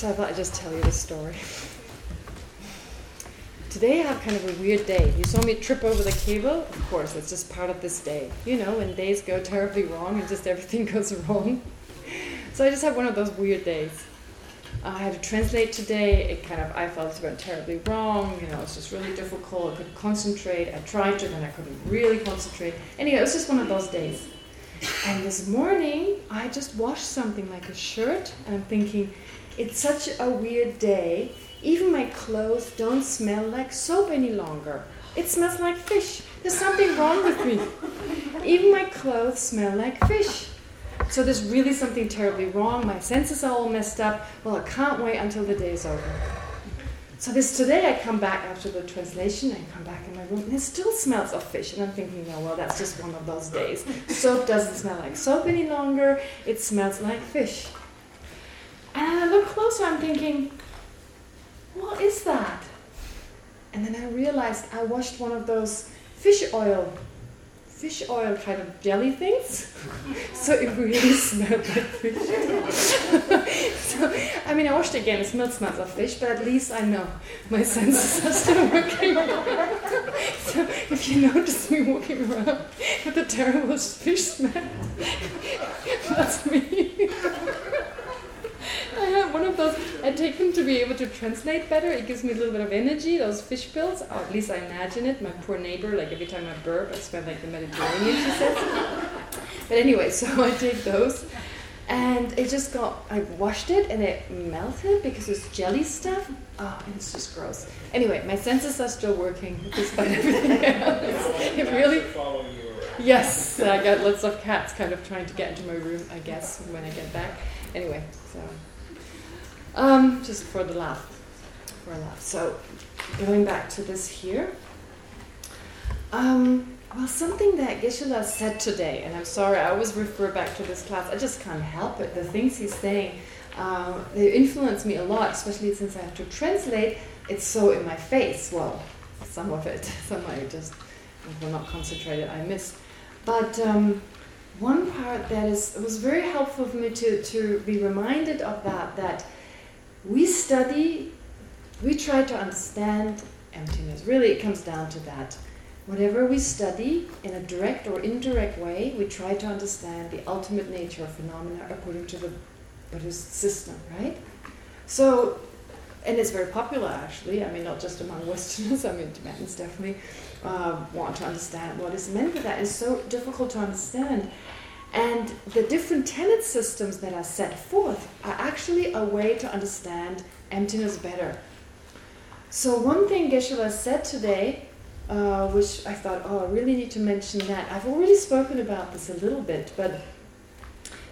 So I thought I'd just tell you the story. Today I have kind of a weird day. You saw me trip over the cable? Of course, it's just part of this day. You know, when days go terribly wrong and just everything goes wrong. So I just have one of those weird days. I had to translate today. It kind of, I felt it went terribly wrong. You know, it's just really difficult. I couldn't concentrate. I tried to, then I couldn't really concentrate. Anyway, it was just one of those days. And this morning, I just washed something like a shirt, and I'm thinking, it's such a weird day. Even my clothes don't smell like soap any longer. It smells like fish. There's something wrong with me. Even my clothes smell like fish. So there's really something terribly wrong. My senses are all messed up. Well, I can't wait until the day is over. So this today I come back after the translation, I come back in my room, and it still smells of fish. And I'm thinking, oh, well, that's just one of those days. Soap doesn't smell like soap any longer. It smells like fish. And I look closer, I'm thinking, what is that? And then I realized I washed one of those fish oil fish oil kind of jelly things. so it really smelled like fish. so, I mean, I washed again, it still smells of fish, but at least I know my senses are still working. so if you notice me walking around with a terrible fish smell, that's me. I have one of those. I take them to be able to translate better. It gives me a little bit of energy. Those fish pills, or oh, at least I imagine it. My poor neighbor, like every time I burp, I smell like the Mediterranean. She says. But anyway, so I take those, and it just got. I washed it, and it melted because it's jelly stuff. Oh, and it's just gross. Anyway, my senses are still working despite everything else. It really. Yes, I got lots of cats kind of trying to get into my room, I guess, when I get back. Anyway, so um, just for the laugh, for a laugh. So going back to this here. Um, well, something that Geshe-la said today, and I'm sorry, I always refer back to this class. I just can't help it. The things he's saying, uh, they influence me a lot, especially since I have to translate. It's so in my face. Well, some of it, some I just will not concentrated. I missed. But um, one part that is was very helpful for me to to be reminded of that that we study, we try to understand emptiness. Really, it comes down to that. Whatever we study, in a direct or indirect way, we try to understand the ultimate nature of phenomena according to the Buddhist system, right? So, and it's very popular actually, I mean not just among Westerners, I mean Tibetans definitely uh, want to understand what is meant by that. It's so difficult to understand. And the different tenet systems that are set forth are actually a way to understand emptiness better. So one thing Geshe-la said today, uh, which I thought, oh, I really need to mention that. I've already spoken about this a little bit, but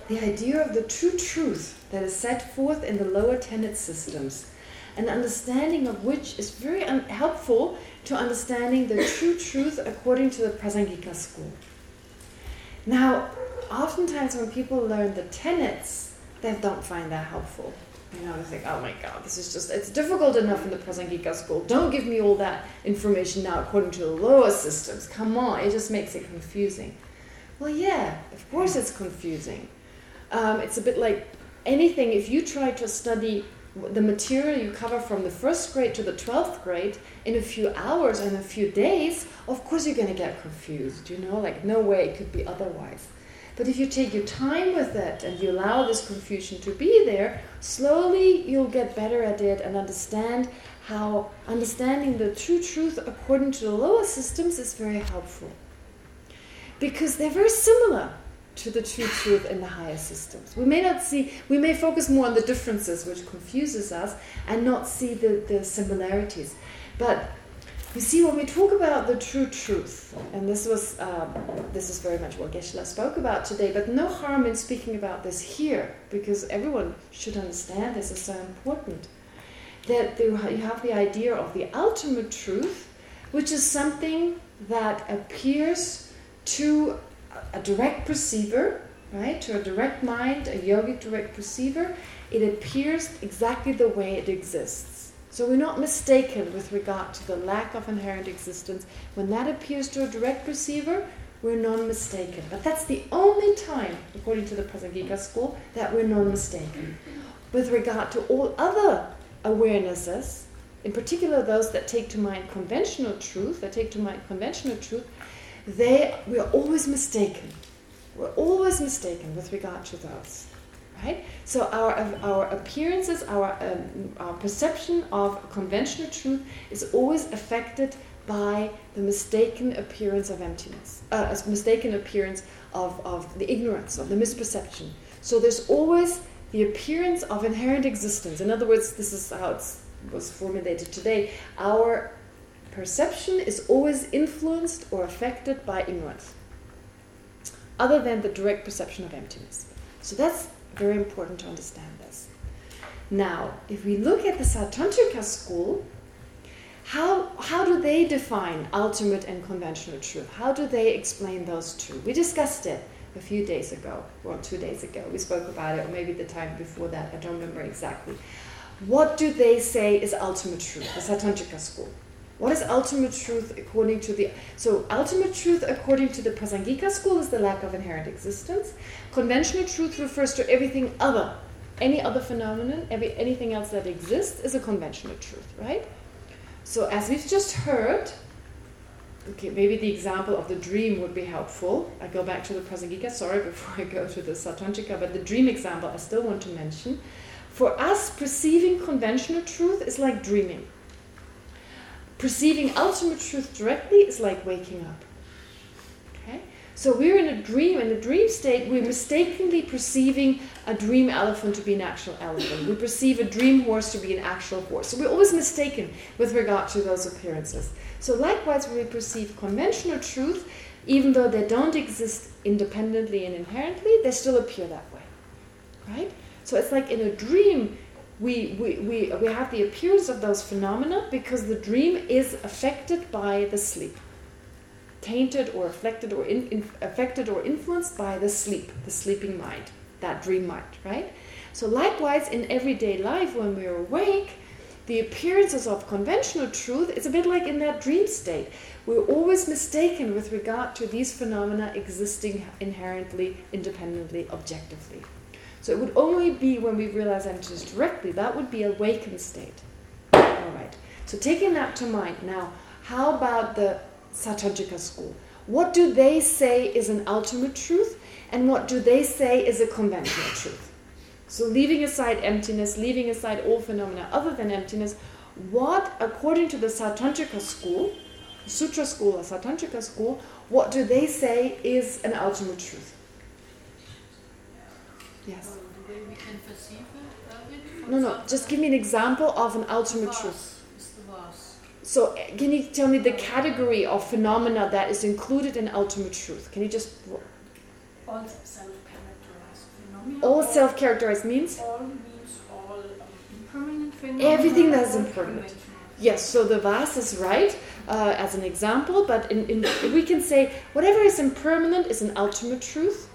the idea of the true truth that is set forth in the lower tenet systems, an understanding of which is very helpful to understanding the true truth according to the Prasangika school. Now, oftentimes when people learn the tenets, they don't find that helpful. You know, they think, oh my God, this is just, it's difficult enough in the Prasangika school. Don't give me all that information now according to the lower systems. Come on, it just makes it confusing. Well, yeah, of course it's confusing. Um, it's a bit like anything, if you try to study the material you cover from the first grade to the 12th grade in a few hours and a few days, of course you're going to get confused, you know, like no way it could be otherwise. But if you take your time with it and you allow this confusion to be there, slowly you'll get better at it and understand how understanding the true truth according to the lower systems is very helpful. Because they're very similar to the true truth in the higher systems. We may not see, we may focus more on the differences, which confuses us, and not see the, the similarities. But you see, when we talk about the true truth, and this was um, this is very much what Geshe-la spoke about today, but no harm in speaking about this here, because everyone should understand this is so important. That you have the idea of the ultimate truth, which is something that appears to a direct perceiver, right, to a direct mind, a yogic direct perceiver, it appears exactly the way it exists. So we're not mistaken with regard to the lack of inherent existence. When that appears to a direct perceiver, we're non-mistaken. But that's the only time, according to the Prasangika school, that we're non-mistaken. with regard to all other awarenesses, in particular those that take to mind conventional truth, that take to mind conventional truth, they we are always mistaken. We're always mistaken with regard to those. Right? So our our appearances, our um, our perception of conventional truth is always affected by the mistaken appearance of emptiness, uh, a mistaken appearance of, of the ignorance, of the misperception. So there's always the appearance of inherent existence. In other words, this is how it was formulated today. Our perception is always influenced or affected by ignorance, other than the direct perception of emptiness. So that's very important to understand this. Now, if we look at the Sautrantika school, how, how do they define ultimate and conventional truth? How do they explain those two? We discussed it a few days ago, or two days ago. We spoke about it, or maybe the time before that. I don't remember exactly. What do they say is ultimate truth, the Sautrantika school? What is ultimate truth according to the... So ultimate truth according to the Prasangika school is the lack of inherent existence. Conventional truth refers to everything other. Any other phenomenon, every anything else that exists is a conventional truth, right? So as we've just heard, okay, maybe the example of the dream would be helpful. I go back to the Prasangika, sorry, before I go to the Sautrantika, but the dream example I still want to mention. For us, perceiving conventional truth is like dreaming. Perceiving ultimate truth directly is like waking up. So we're in a dream, in a dream state, we're mistakenly perceiving a dream elephant to be an actual elephant. We perceive a dream horse to be an actual horse. So we're always mistaken with regard to those appearances. So likewise, when we perceive conventional truth, even though they don't exist independently and inherently, they still appear that way. Right? So it's like in a dream, we, we, we, we have the appearance of those phenomena because the dream is affected by the sleep. Tainted or affected or in, in, affected or influenced by the sleep, the sleeping mind, that dream mind, right? So likewise, in everyday life, when we're awake, the appearances of conventional truth, it's a bit like in that dream state. We're always mistaken with regard to these phenomena existing inherently, independently, objectively. So it would only be when we realize emptiness directly. That would be a awakened state. All right. So taking that to mind. Now, how about the Sautrantika school? What do they say is an ultimate truth? And what do they say is a conventional truth? So leaving aside emptiness, leaving aside all phenomena other than emptiness, what, according to the Sautrantika school, Sutra school or Sautrantika school, what do they say is an ultimate truth? Yes. No, no. Just give me an example of an ultimate truth. So, can you tell me the category of phenomena that is included in ultimate truth? Can you just... All self-characterized phenomena. All self-characterized means? All means all impermanent phenomena. Everything that's impermanent. Yes, so the vase is right uh, as an example, but in, in, we can say whatever is impermanent is an ultimate truth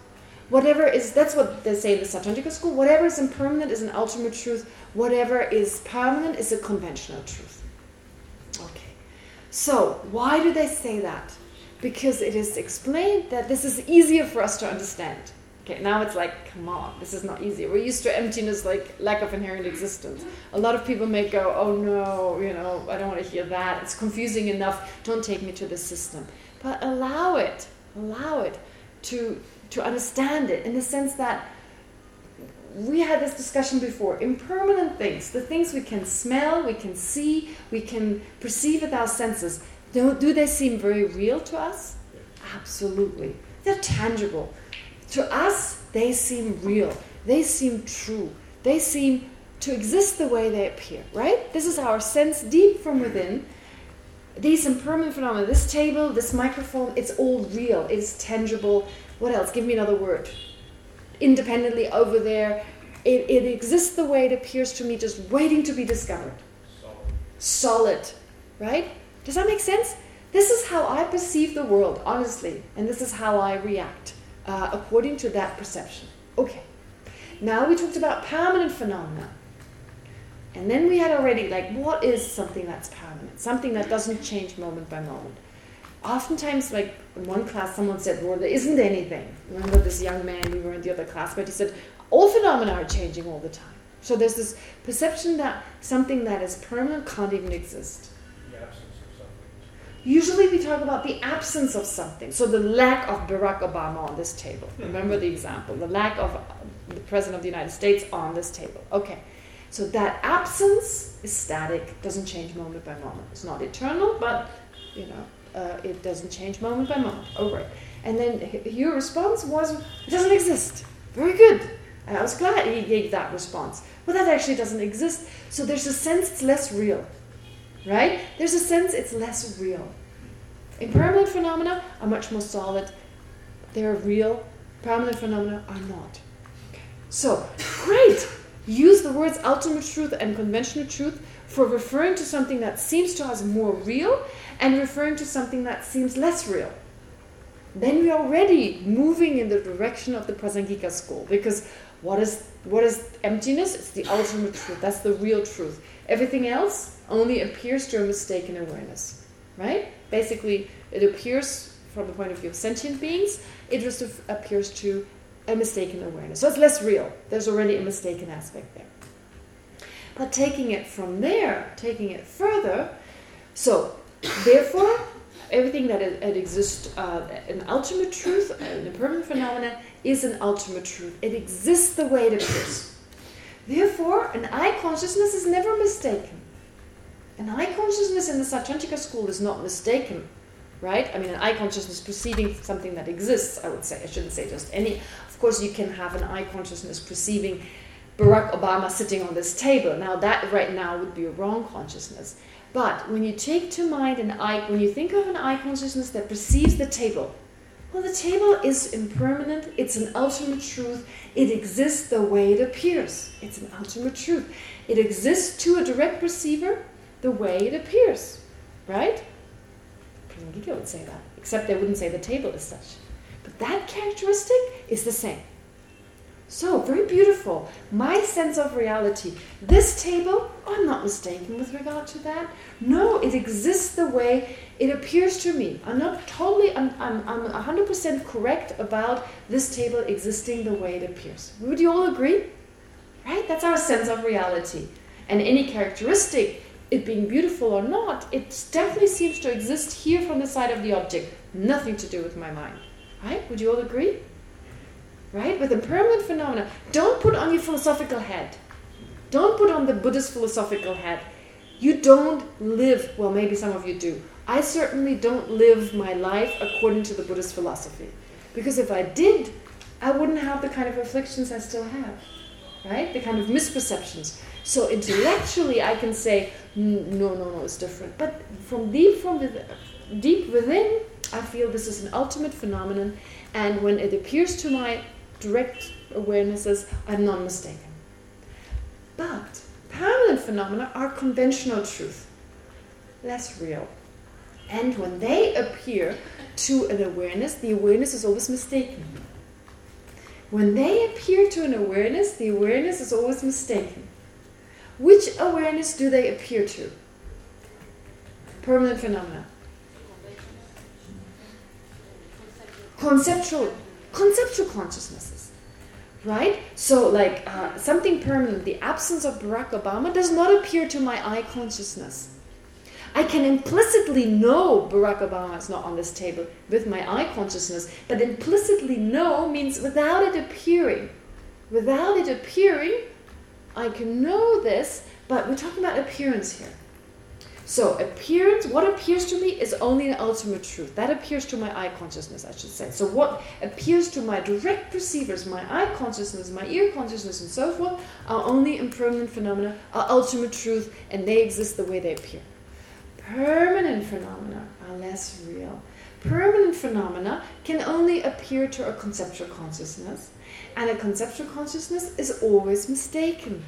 whatever is, that's what they say in the Sautrantika school, whatever is impermanent is an ultimate truth, whatever is permanent is a conventional truth. So, why do they say that? Because it is explained that this is easier for us to understand. Okay, now it's like, come on, this is not easy. We're used to emptiness, like lack of inherent existence. A lot of people may go, oh no, you know, I don't want to hear that. It's confusing enough. Don't take me to the system. But allow it, allow it to to understand it in the sense that we had this discussion before. Impermanent things, the things we can smell, we can see, we can perceive with our senses, do, do they seem very real to us? Absolutely. They're tangible. To us, they seem real. They seem true. They seem to exist the way they appear, right? This is our sense deep from within. These impermanent phenomena, this table, this microphone, it's all real. It's tangible. What else? Give me another word. Independently over there. It, it exists the way it appears to me, just waiting to be discovered. Solid. Solid. Right? Does that make sense? This is how I perceive the world, honestly. And this is how I react, uh, according to that perception. Okay. Now we talked about permanent phenomena. And then we had already, like, what is something that's permanent? Something that doesn't change moment by moment oftentimes, like in one class, someone said, well, there isn't anything. Remember this young man, we were in the other class, but he said, all phenomena are changing all the time. So there's this perception that something that is permanent can't even exist. The absence of something. Usually we talk about the absence of something. So the lack of Barack Obama on this table. Remember the example. The lack of the President of the United States on this table. Okay. So that absence is static, doesn't change moment by moment. It's not eternal, but, you know, uh, it doesn't change moment by moment. Oh, right. And then your response was, it doesn't exist. Very good. I was glad he gave that response. Well, that actually doesn't exist. So there's a sense it's less real. Right? There's a sense it's less real. Impermanent phenomena are much more solid. They're real. Permanent phenomena are not. So, great. Use the words ultimate truth and conventional truth for referring to something that seems to us more real and referring to something that seems less real then we're already moving in the direction of the Prasangika school. Because what is what is emptiness? It's the ultimate truth. That's the real truth. Everything else only appears to a mistaken awareness. Right? Basically, it appears from the point of view of sentient beings, it just appears to a mistaken awareness. So it's less real. There's already a mistaken aspect there. But taking it from there, taking it further, so therefore everything that exists, uh, an ultimate truth, an impermanent phenomenon, is an ultimate truth. It exists the way it appears. Therefore, an eye consciousness is never mistaken. An eye consciousness in the Sautrantika school is not mistaken, right? I mean, an eye consciousness perceiving something that exists, I would say. I shouldn't say just any. Of course, you can have an eye consciousness perceiving Barack Obama sitting on this table. Now, that right now would be a wrong consciousness. But when you take to mind an eye, when you think of an eye consciousness that perceives the table, well, the table is impermanent. It's an ultimate truth. It exists the way it appears. It's an ultimate truth. It exists to a direct perceiver the way it appears, right? Prasangika would say that, except they wouldn't say the table is such. But that characteristic is the same. So, very beautiful. My sense of reality. This table, I'm not mistaken with regard to that. No, it exists the way it appears to me. I'm not totally, I'm, I'm, I'm 100% correct about this table existing the way it appears. Would you all agree? Right? That's our sense of reality. And any characteristic, it being beautiful or not, it definitely seems to exist here from the side of the object. Nothing to do with my mind. Right? Would you all agree? Right? With impermanent phenomena. Don't put on your philosophical head. Don't put on the Buddhist philosophical head. You don't live, well, maybe some of you do. I certainly don't live my life according to the Buddhist philosophy. Because if I did, I wouldn't have the kind of afflictions I still have, right? The kind of misperceptions. So intellectually, I can say, mm, no, no, no, it's different. But from deep, from deep within, I feel this is an ultimate phenomenon. And when it appears to my direct awarenesses are not mistaken. But permanent phenomena are conventional truth, less real. And when they appear to an awareness, the awareness is always mistaken. When they appear to an awareness, the awareness is always mistaken. Which awareness do they appear to? Permanent phenomena. Conceptual conceptual consciousnesses, right? So like uh, something permanent, the absence of Barack Obama does not appear to my eye consciousness. I can implicitly know Barack Obama is not on this table with my eye consciousness, but implicitly know means without it appearing. Without it appearing, I can know this, but we're talking about appearance here. So appearance, what appears to me is only an ultimate truth. That appears to my eye consciousness, I should say. So what appears to my direct perceivers, my eye consciousness, my ear consciousness, and so forth, are only impermanent phenomena, are ultimate truth, and they exist the way they appear. Permanent phenomena are less real. Permanent phenomena can only appear to a conceptual consciousness, and a conceptual consciousness is always mistaken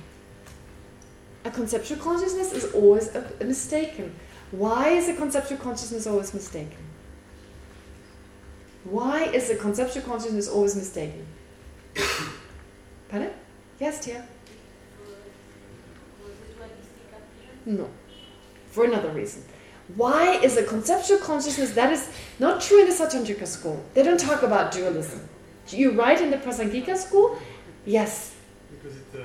a conceptual consciousness is always mistaken. Why is a conceptual consciousness always mistaken? Why is a conceptual consciousness always mistaken? Pardon? Yes, Tia? No. For another reason. Why is a conceptual consciousness, that is not true in the Sautrantika school. They don't talk about dualism. You write in the Prasangika school? Yes. Because uh,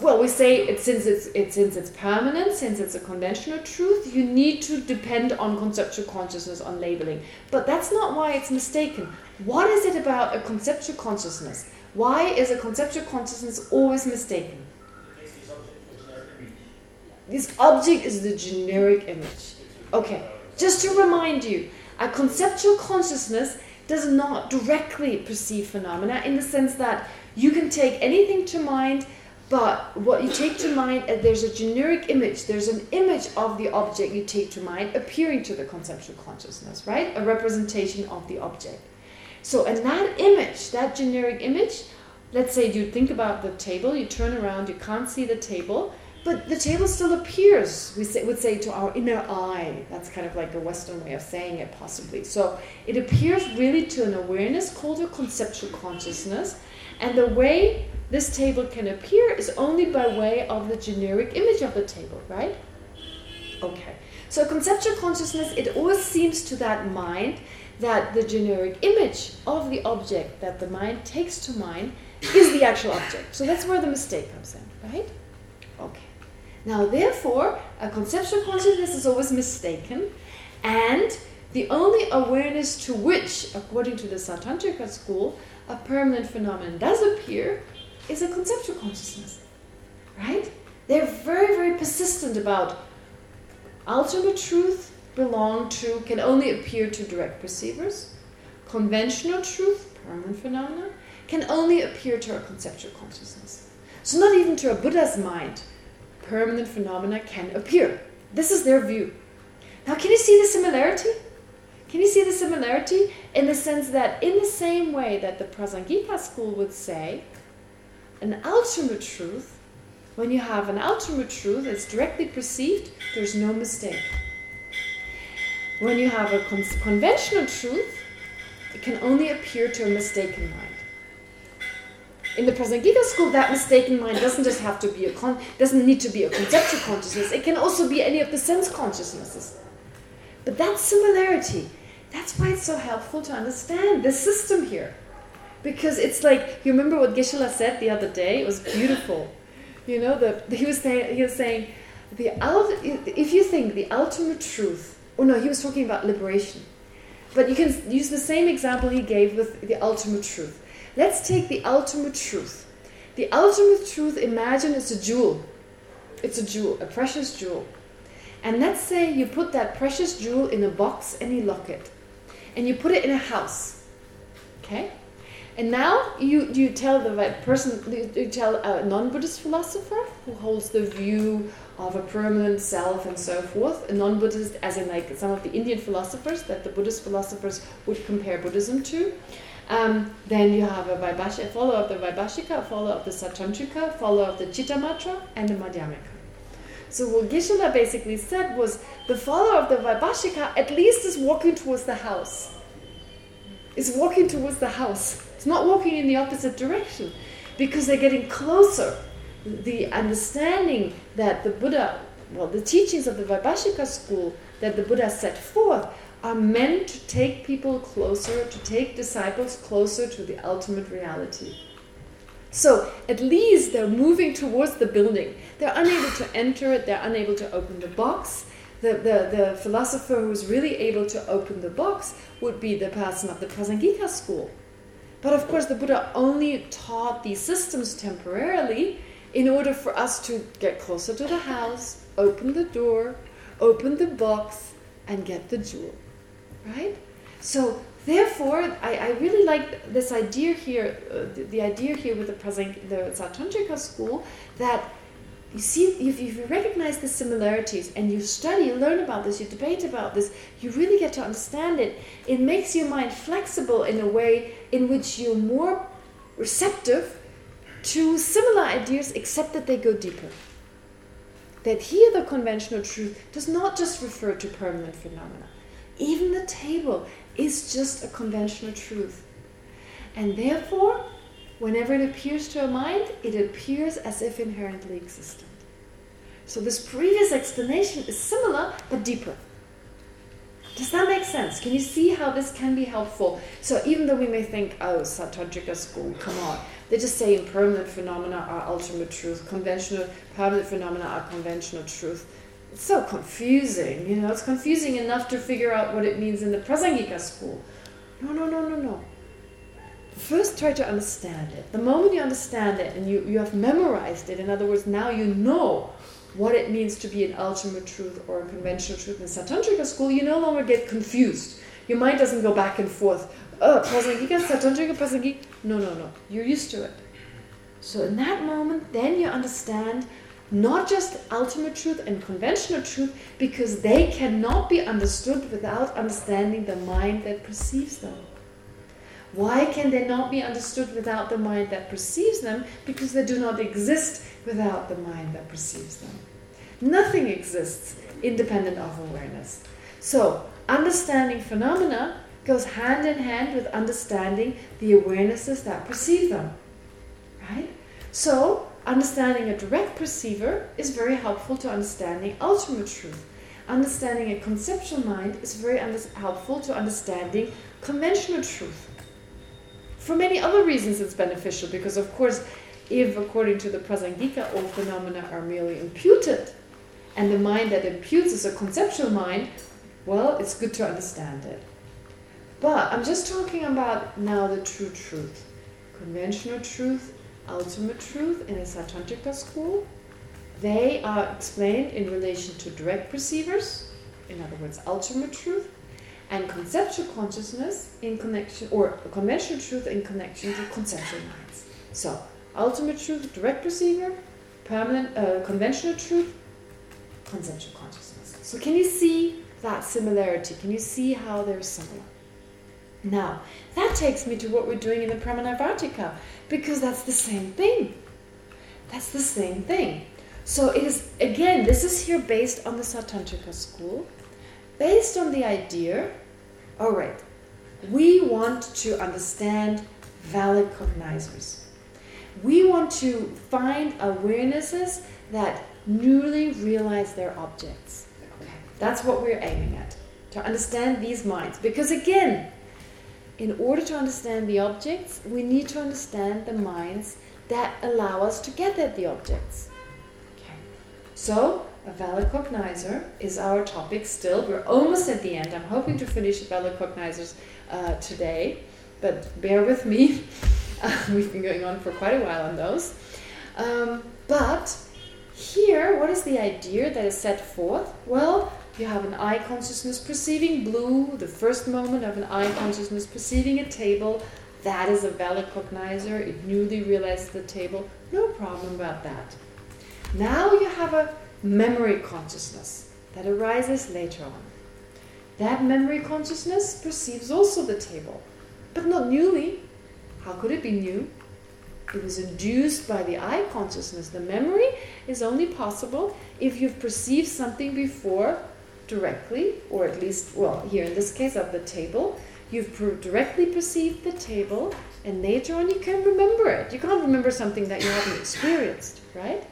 Well, we say it since it's it since it's permanent, since it's a conventional truth, you need to depend on conceptual consciousness, on labeling. But that's not why it's mistaken. What is it about a conceptual consciousness? Why is a conceptual consciousness always mistaken? This object is the generic image. Okay, just to remind you, a conceptual consciousness does not directly perceive phenomena in the sense that you can take anything to mind, but what you take to mind, uh, there's a generic image, there's an image of the object you take to mind appearing to the conceptual consciousness, right? A representation of the object. So, and that image, that generic image, let's say you think about the table, you turn around, you can't see the table, but the table still appears, we say, would say, to our inner eye. That's kind of like a Western way of saying it, possibly. So it appears really to an awareness called a conceptual consciousness. And the way this table can appear is only by way of the generic image of the table, right? Okay. So conceptual consciousness, it always seems to that mind that the generic image of the object that the mind takes to mind is the actual object. So that's where the mistake comes in, right? Okay. Now, therefore, a conceptual consciousness is always mistaken, and the only awareness to which, according to the Sautrantika school, a permanent phenomenon does appear is a conceptual consciousness. Right? They're very, very persistent about ultimate truth belong to, can only appear to direct perceivers. Conventional truth, permanent phenomena, can only appear to our conceptual consciousness. So not even to a Buddha's mind permanent phenomena can appear. This is their view. Now, can you see the similarity? Can you see the similarity in the sense that in the same way that the Prasangika school would say, an ultimate truth, when you have an ultimate truth that's directly perceived, there's no mistake. When you have a con conventional truth, it can only appear to a mistaken mind in the present Prasangika school, that mistaken mind doesn't just have to be a con doesn't need to be a conceptual consciousness. It can also be any of the sense consciousnesses. But that similarity, that's why it's so helpful to understand the system here. Because it's like, you remember what Geshe-la said the other day? It was beautiful. You know, the, he was saying, he was saying, the if you think the ultimate truth, oh no, he was talking about liberation. But you can use the same example he gave with the ultimate truth. Let's take the ultimate truth. The ultimate truth, imagine it's a jewel. It's a jewel, a precious jewel. And let's say you put that precious jewel in a box and you lock it. And you put it in a house. Okay? And now you you tell the right person, you tell a non-Buddhist philosopher who holds the view of a permanent self and so forth, a non-Buddhist, as in like some of the Indian philosophers that the Buddhist philosophers would compare Buddhism to. Um, then you have a Vaibhashika, follower of the Vaibhashika, follower of the Sautrantika, follower of the Chittamatra, and the Madhyamika. So what Geshe-la basically said was, the follower of the Vaibhashika at least is walking towards the house. Is walking towards the house. It's not walking in the opposite direction. Because they're getting closer. The understanding that the Buddha, well, the teachings of the Vaibhashika school that the Buddha set forth are meant to take people closer, to take disciples closer to the ultimate reality. So at least they're moving towards the building. They're unable to enter it, they're unable to open the box. The, the, the philosopher who's really able to open the box would be the person of the Prasangika school. But of course the Buddha only taught these systems temporarily in order for us to get closer to the house, open the door, open the box, and get the jewel right? So therefore, I, I really like this idea here, uh, the, the, idea here with the present, the Sautrantika school, that you see, if you recognize the similarities and you study, you learn about this, you debate about this, you really get to understand it. It makes your mind flexible in a way in which you're more receptive to similar ideas, except that they go deeper. That here the conventional truth does not just refer to permanent phenomena. Even the table is just a conventional truth. And therefore, whenever it appears to a mind, it appears as if inherently existent. So this previous explanation is similar, but deeper. Does that make sense? Can you see how this can be helpful? So even though we may think, oh, Sautrantika school, come on. They just say impermanent phenomena are ultimate truth, conventional, permanent phenomena are conventional truth. It's so confusing, you know, it's confusing enough to figure out what it means in the Prasangika school. No, no, no, no, no. First try to understand it. The moment you understand it and you, you have memorized it, in other words, now you know what it means to be an ultimate truth or a conventional truth in Sautrantika school, you no longer get confused. Your mind doesn't go back and forth. Oh, Prasangika, Sautrantika, Prasangika. No, no, no. You're used to it. So in that moment, then you understand not just ultimate truth and conventional truth, because they cannot be understood without understanding the mind that perceives them. Why can they not be understood without the mind that perceives them? Because they do not exist without the mind that perceives them. Nothing exists independent of awareness. So, understanding phenomena goes hand in hand with understanding the awarenesses that perceive them. Right? So, understanding a direct perceiver is very helpful to understanding ultimate truth. Understanding a conceptual mind is very helpful to understanding conventional truth. For many other reasons it's beneficial, because of course, if according to the Prasangika all phenomena are merely imputed, and the mind that imputes is a conceptual mind, well, it's good to understand it. But I'm just talking about now the true truth. Conventional truth, ultimate truth in a Sautrantika school. They are explained in relation to direct perceivers, in other words, ultimate truth, and conceptual consciousness in connection, or conventional truth in connection to conceptual minds. So, ultimate truth, direct perceiver, permanent, uh, conventional truth, conceptual consciousness. So can you see that similarity? Can you see how they're similar? Now, that takes me to what we're doing in the Pramanavartika, because that's the same thing. That's the same thing. So it is, again, this is here based on the Sautrantika school, based on the idea, all right, we want to understand valid cognizers. We want to find awarenesses that newly realize their objects. Okay. That's what we're aiming at, to understand these minds. Because again, in order to understand the objects, we need to understand the minds that allow us to get at the objects. Okay. So, a valid cognizer is our topic still. We're almost at the end. I'm hoping to finish valid cognizers uh, today, but bear with me. we've been going on for quite a while on those. Um, but here, what is the idea that is set forth? Well, you have an eye consciousness perceiving blue, the first moment of an eye consciousness perceiving a table. That is a valid cognizer. It newly realizes the table. No problem about that. Now you have a memory consciousness that arises later on. That memory consciousness perceives also the table, but not newly. How could it be new? It was induced by the eye consciousness. The memory is only possible if you've perceived something before directly, or at least, well, here in this case of the table, you've directly perceived the table, and later on you can remember it. You can't remember something that you haven't experienced, right?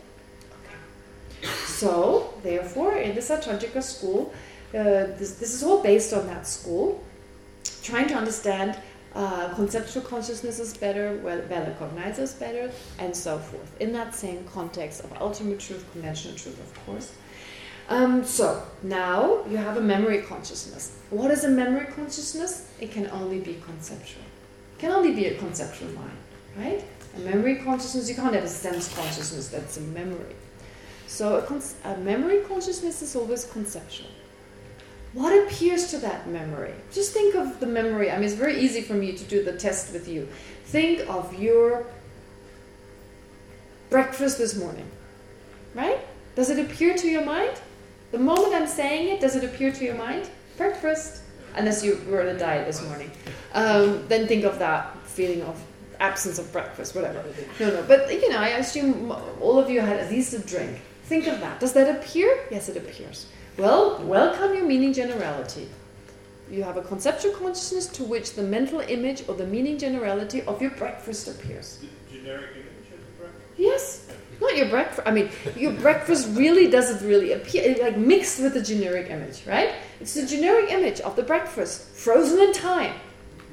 So, therefore, in the Sautrantika school, uh, this, this is all based on that school, trying to understand uh, conceptual consciousness is better, well, valid cognizer is better, and so forth. In that same context of ultimate truth, conventional truth, of course. Um, so, now you have a memory consciousness. What is a memory consciousness? It can only be conceptual. It can only be a conceptual mind, right? A memory consciousness, you can't have a sense consciousness that's a memory. So a, a memory consciousness is always conceptual. What appears to that memory? Just think of the memory. I mean, it's very easy for me to do the test with you. Think of your breakfast this morning, right? Does it appear to your mind? The moment I'm saying it, does it appear to your mind? Breakfast. Unless you were on a diet this morning. Um, then think of that feeling of absence of breakfast, whatever. No, no. But, you know, I assume all of you had at least a drink. Think of that. Does that appear? Yes, it appears. Well, welcome your meaning generality. You have a conceptual consciousness to which the mental image or the meaning generality of your breakfast appears. Generic image of breakfast? Yes. Not your breakfast. I mean, your breakfast really doesn't really appear, like mixed with the generic image, right? It's the generic image of the breakfast, frozen in time.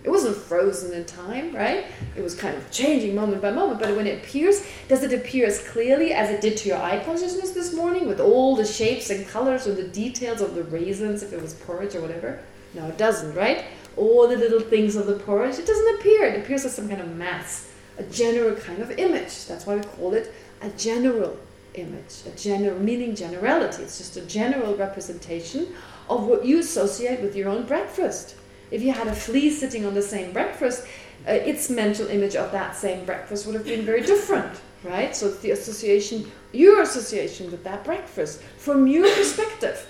It wasn't frozen in time, right? It was kind of changing moment by moment. But when it appears, does it appear as clearly as it did to your eye consciousness this morning with all the shapes and colors and the details of the raisins, if it was porridge or whatever? No, it doesn't, right? All the little things of the porridge, it doesn't appear. It appears as some kind of mass, a general kind of image. That's why we call it a general image, a general, meaning generality. It's just a general representation of what you associate with your own breakfast. If you had a flea sitting on the same breakfast, uh, its mental image of that same breakfast would have been very different, right? So it's the association, your association with that breakfast, from your perspective.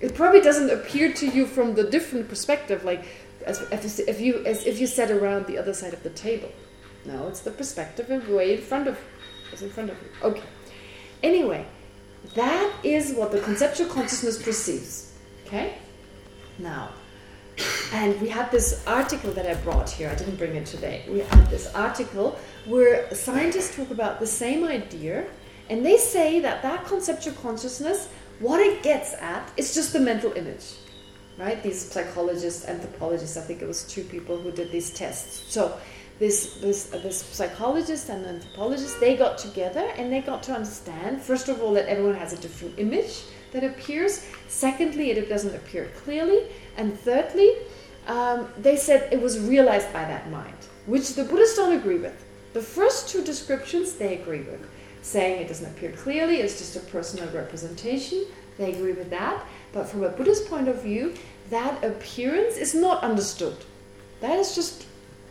It probably doesn't appear to you from the different perspective, like as if you as if you sat around the other side of the table. No, it's the perspective of way in front of is in front of you. Okay. Anyway, that is what the conceptual consciousness perceives. Okay? Now, and we had this article that I brought here. I didn't bring it today. We had this article where scientists talk about the same idea, and they say that that conceptual consciousness, what it gets at, is just the mental image. Right? These psychologists, anthropologists, I think it was two people who did these tests. So this this uh, this psychologist and anthropologist, they got together and they got to understand, first of all, that everyone has a different image that appears. Secondly, it doesn't appear clearly. And thirdly, um, they said it was realized by that mind, which the Buddhists don't agree with. The first two descriptions they agree with, saying it doesn't appear clearly, it's just a personal representation. They agree with that. But from a Buddhist point of view, that appearance is not understood. That is just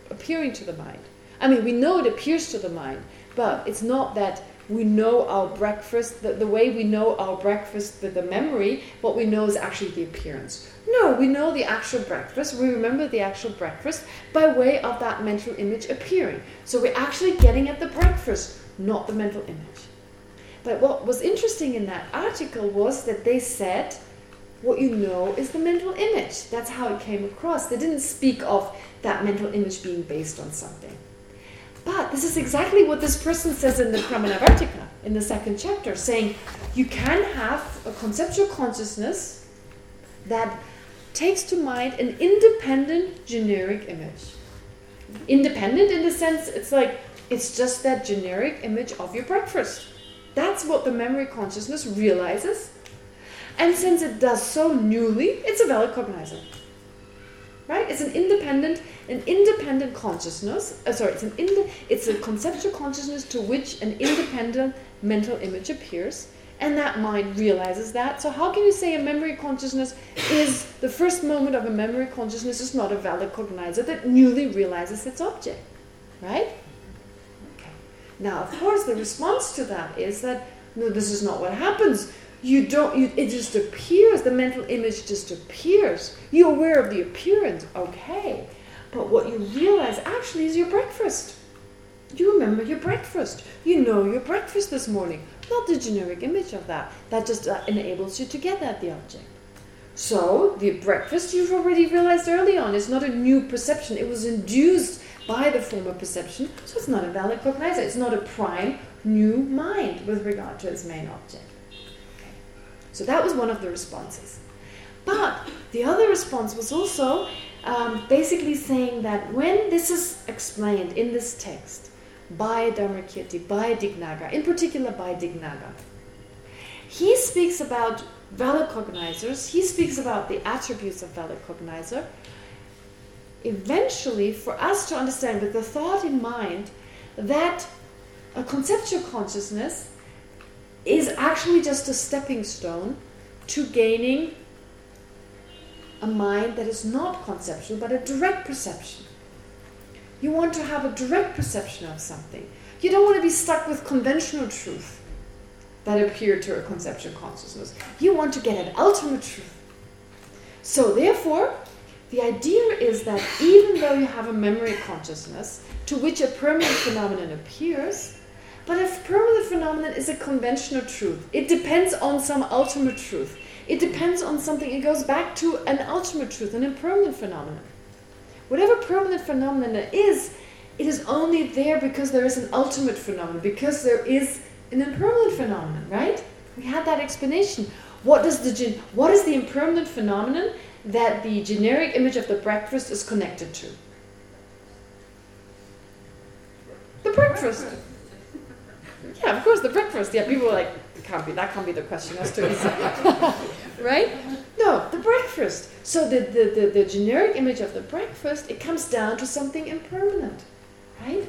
appearing to the mind. I mean, we know it appears to the mind, but it's not that we know our breakfast, the, the way we know our breakfast with the memory, what we know is actually the appearance. No, we know the actual breakfast, we remember the actual breakfast by way of that mental image appearing. So we're actually getting at the breakfast, not the mental image. But what was interesting in that article was that they said, what you know is the mental image. That's how it came across. They didn't speak of that mental image being based on something. But this is exactly what this person says in the Pramanavartika, in the second chapter, saying you can have a conceptual consciousness that takes to mind an independent generic image. Independent in the sense, it's like, it's just that generic image of your breakfast. That's what the memory consciousness realizes. And since it does so newly, it's a valid cognizer right? It's an independent, an independent consciousness. Uh, sorry, it's an it's a conceptual consciousness to which an independent mental image appears, and that mind realizes that. So how can you say a memory consciousness is the first moment of a memory consciousness is not a valid cognizer that newly realizes its object, right? Okay. Now, of course, the response to that is that no, this is not what happens you don't you, it just appears the mental image just appears. You're aware of the appearance okay. But what you realize actually is your breakfast. You remember your breakfast. You know your breakfast this morning. Not the generic image of that. That just uh, enables you to get at the object. So the breakfast you've already realized early on is not a new perception. It was induced by the former perception. So it's not a valid cognizer. It's not a prime new mind with regard to its main object so that was one of the responses. But the other response was also um, basically saying that when this is explained in this text by Dharmakirti, by Dignaga, in particular by Dignaga, he speaks about valid cognizers, he speaks about the attributes of valid cognizer. Eventually, for us to understand with the thought in mind that a conceptual consciousness is actually just a stepping stone to gaining a mind that is not conceptual, but a direct perception. You want to have a direct perception of something. You don't want to be stuck with conventional truth that appear to a conceptual consciousness. You want to get an ultimate truth. So therefore, the idea is that even though you have a memory consciousness to which a permanent phenomenon appears, but a permanent phenomenon is a conventional truth. It depends on some ultimate truth. It depends on something. It goes back to an ultimate truth, an impermanent phenomenon. Whatever permanent phenomenon is, it is only there because there is an ultimate phenomenon, because there is an impermanent phenomenon, right? We had that explanation. What does the what is the impermanent phenomenon that the generic image of the breakfast is connected to? The breakfast. Yeah, of course, the breakfast. Yeah, people are like, can't be, that can't be the question. That's too easy. right? No, the breakfast. So the, the, the, the generic image of the breakfast, it comes down to something impermanent. Right?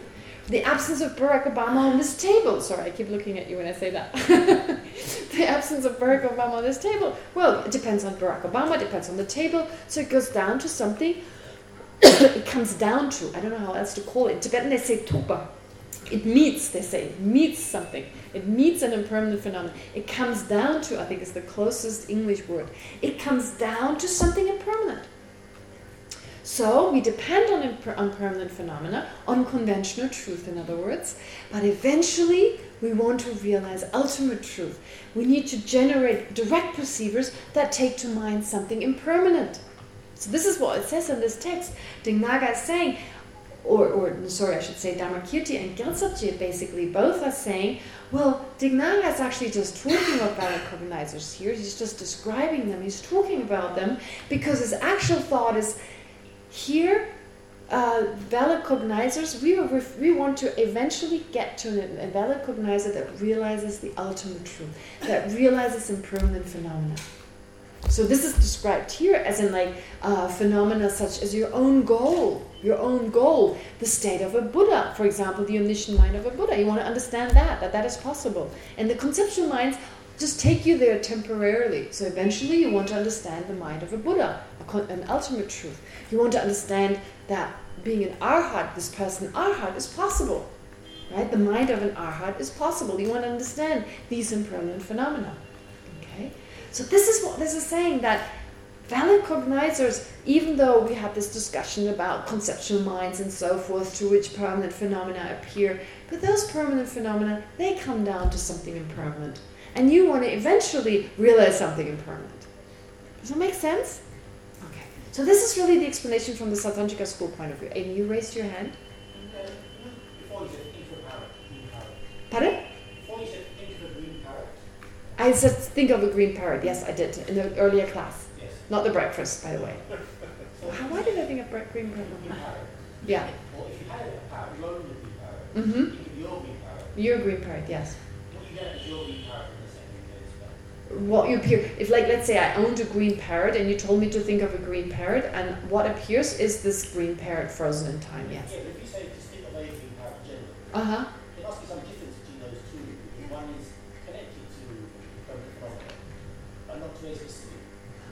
The absence of Barack Obama on this table. Sorry, I keep looking at you when I say that. the absence of Barack Obama on this table. Well, it depends on Barack Obama, it depends on the table. So it goes down to something, it comes down to, I don't know how else to call it. In Tibetan they say tupa. It meets, they say, it meets something. It meets an impermanent phenomenon. It comes down to, I think is the closest English word, it comes down to something impermanent. So we depend on, on permanent phenomena, on conventional truth, in other words, but eventually we want to realize ultimate truth. We need to generate direct perceivers that take to mind something impermanent. So this is what it says in this text. Dignaga is saying, or, or sorry, I should say Dharmakirti and Gyaltsabje basically both are saying, well, Dignaga is actually just talking about valid cognizers here. He's just describing them. He's talking about them because his actual thought is, here, uh, valid cognizers, we, we want to eventually get to a valid cognizer that realizes the ultimate truth, that realizes impermanent phenomena. So this is described here as in like uh, phenomena such as your own goal, your own goal, the state of a Buddha, for example, the omniscient mind of a Buddha. You want to understand that, that that is possible. And the conceptual minds just take you there temporarily. So eventually you want to understand the mind of a Buddha, an ultimate truth. You want to understand that being an arhat, this person arhat, is possible. Right? The mind of an arhat is possible. You want to understand these impermanent phenomena. So this is what this is saying, that valid cognizers, even though we had this discussion about conceptual minds and so forth, to which permanent phenomena appear, but those permanent phenomena, they come down to something impermanent. And you want to eventually realize something impermanent. Does that make sense? Okay. So this is really the explanation from the Sautrantika school point of view. Aiden, you raised your hand. Pardon? I said, think of a green parrot. Yes, I did, in the earlier class. Yes. Not the breakfast, by the way. why did I think of a green parrot? Yeah. Well, if you had a parrot, you're a green parrot. Mm-hmm. You're a green parrot. You're a green yes. What you get is your green parrot what you appear if like let's say I owned a green parrot and you told me to think of a green parrot and what appears is this green parrot frozen in time yes yeah,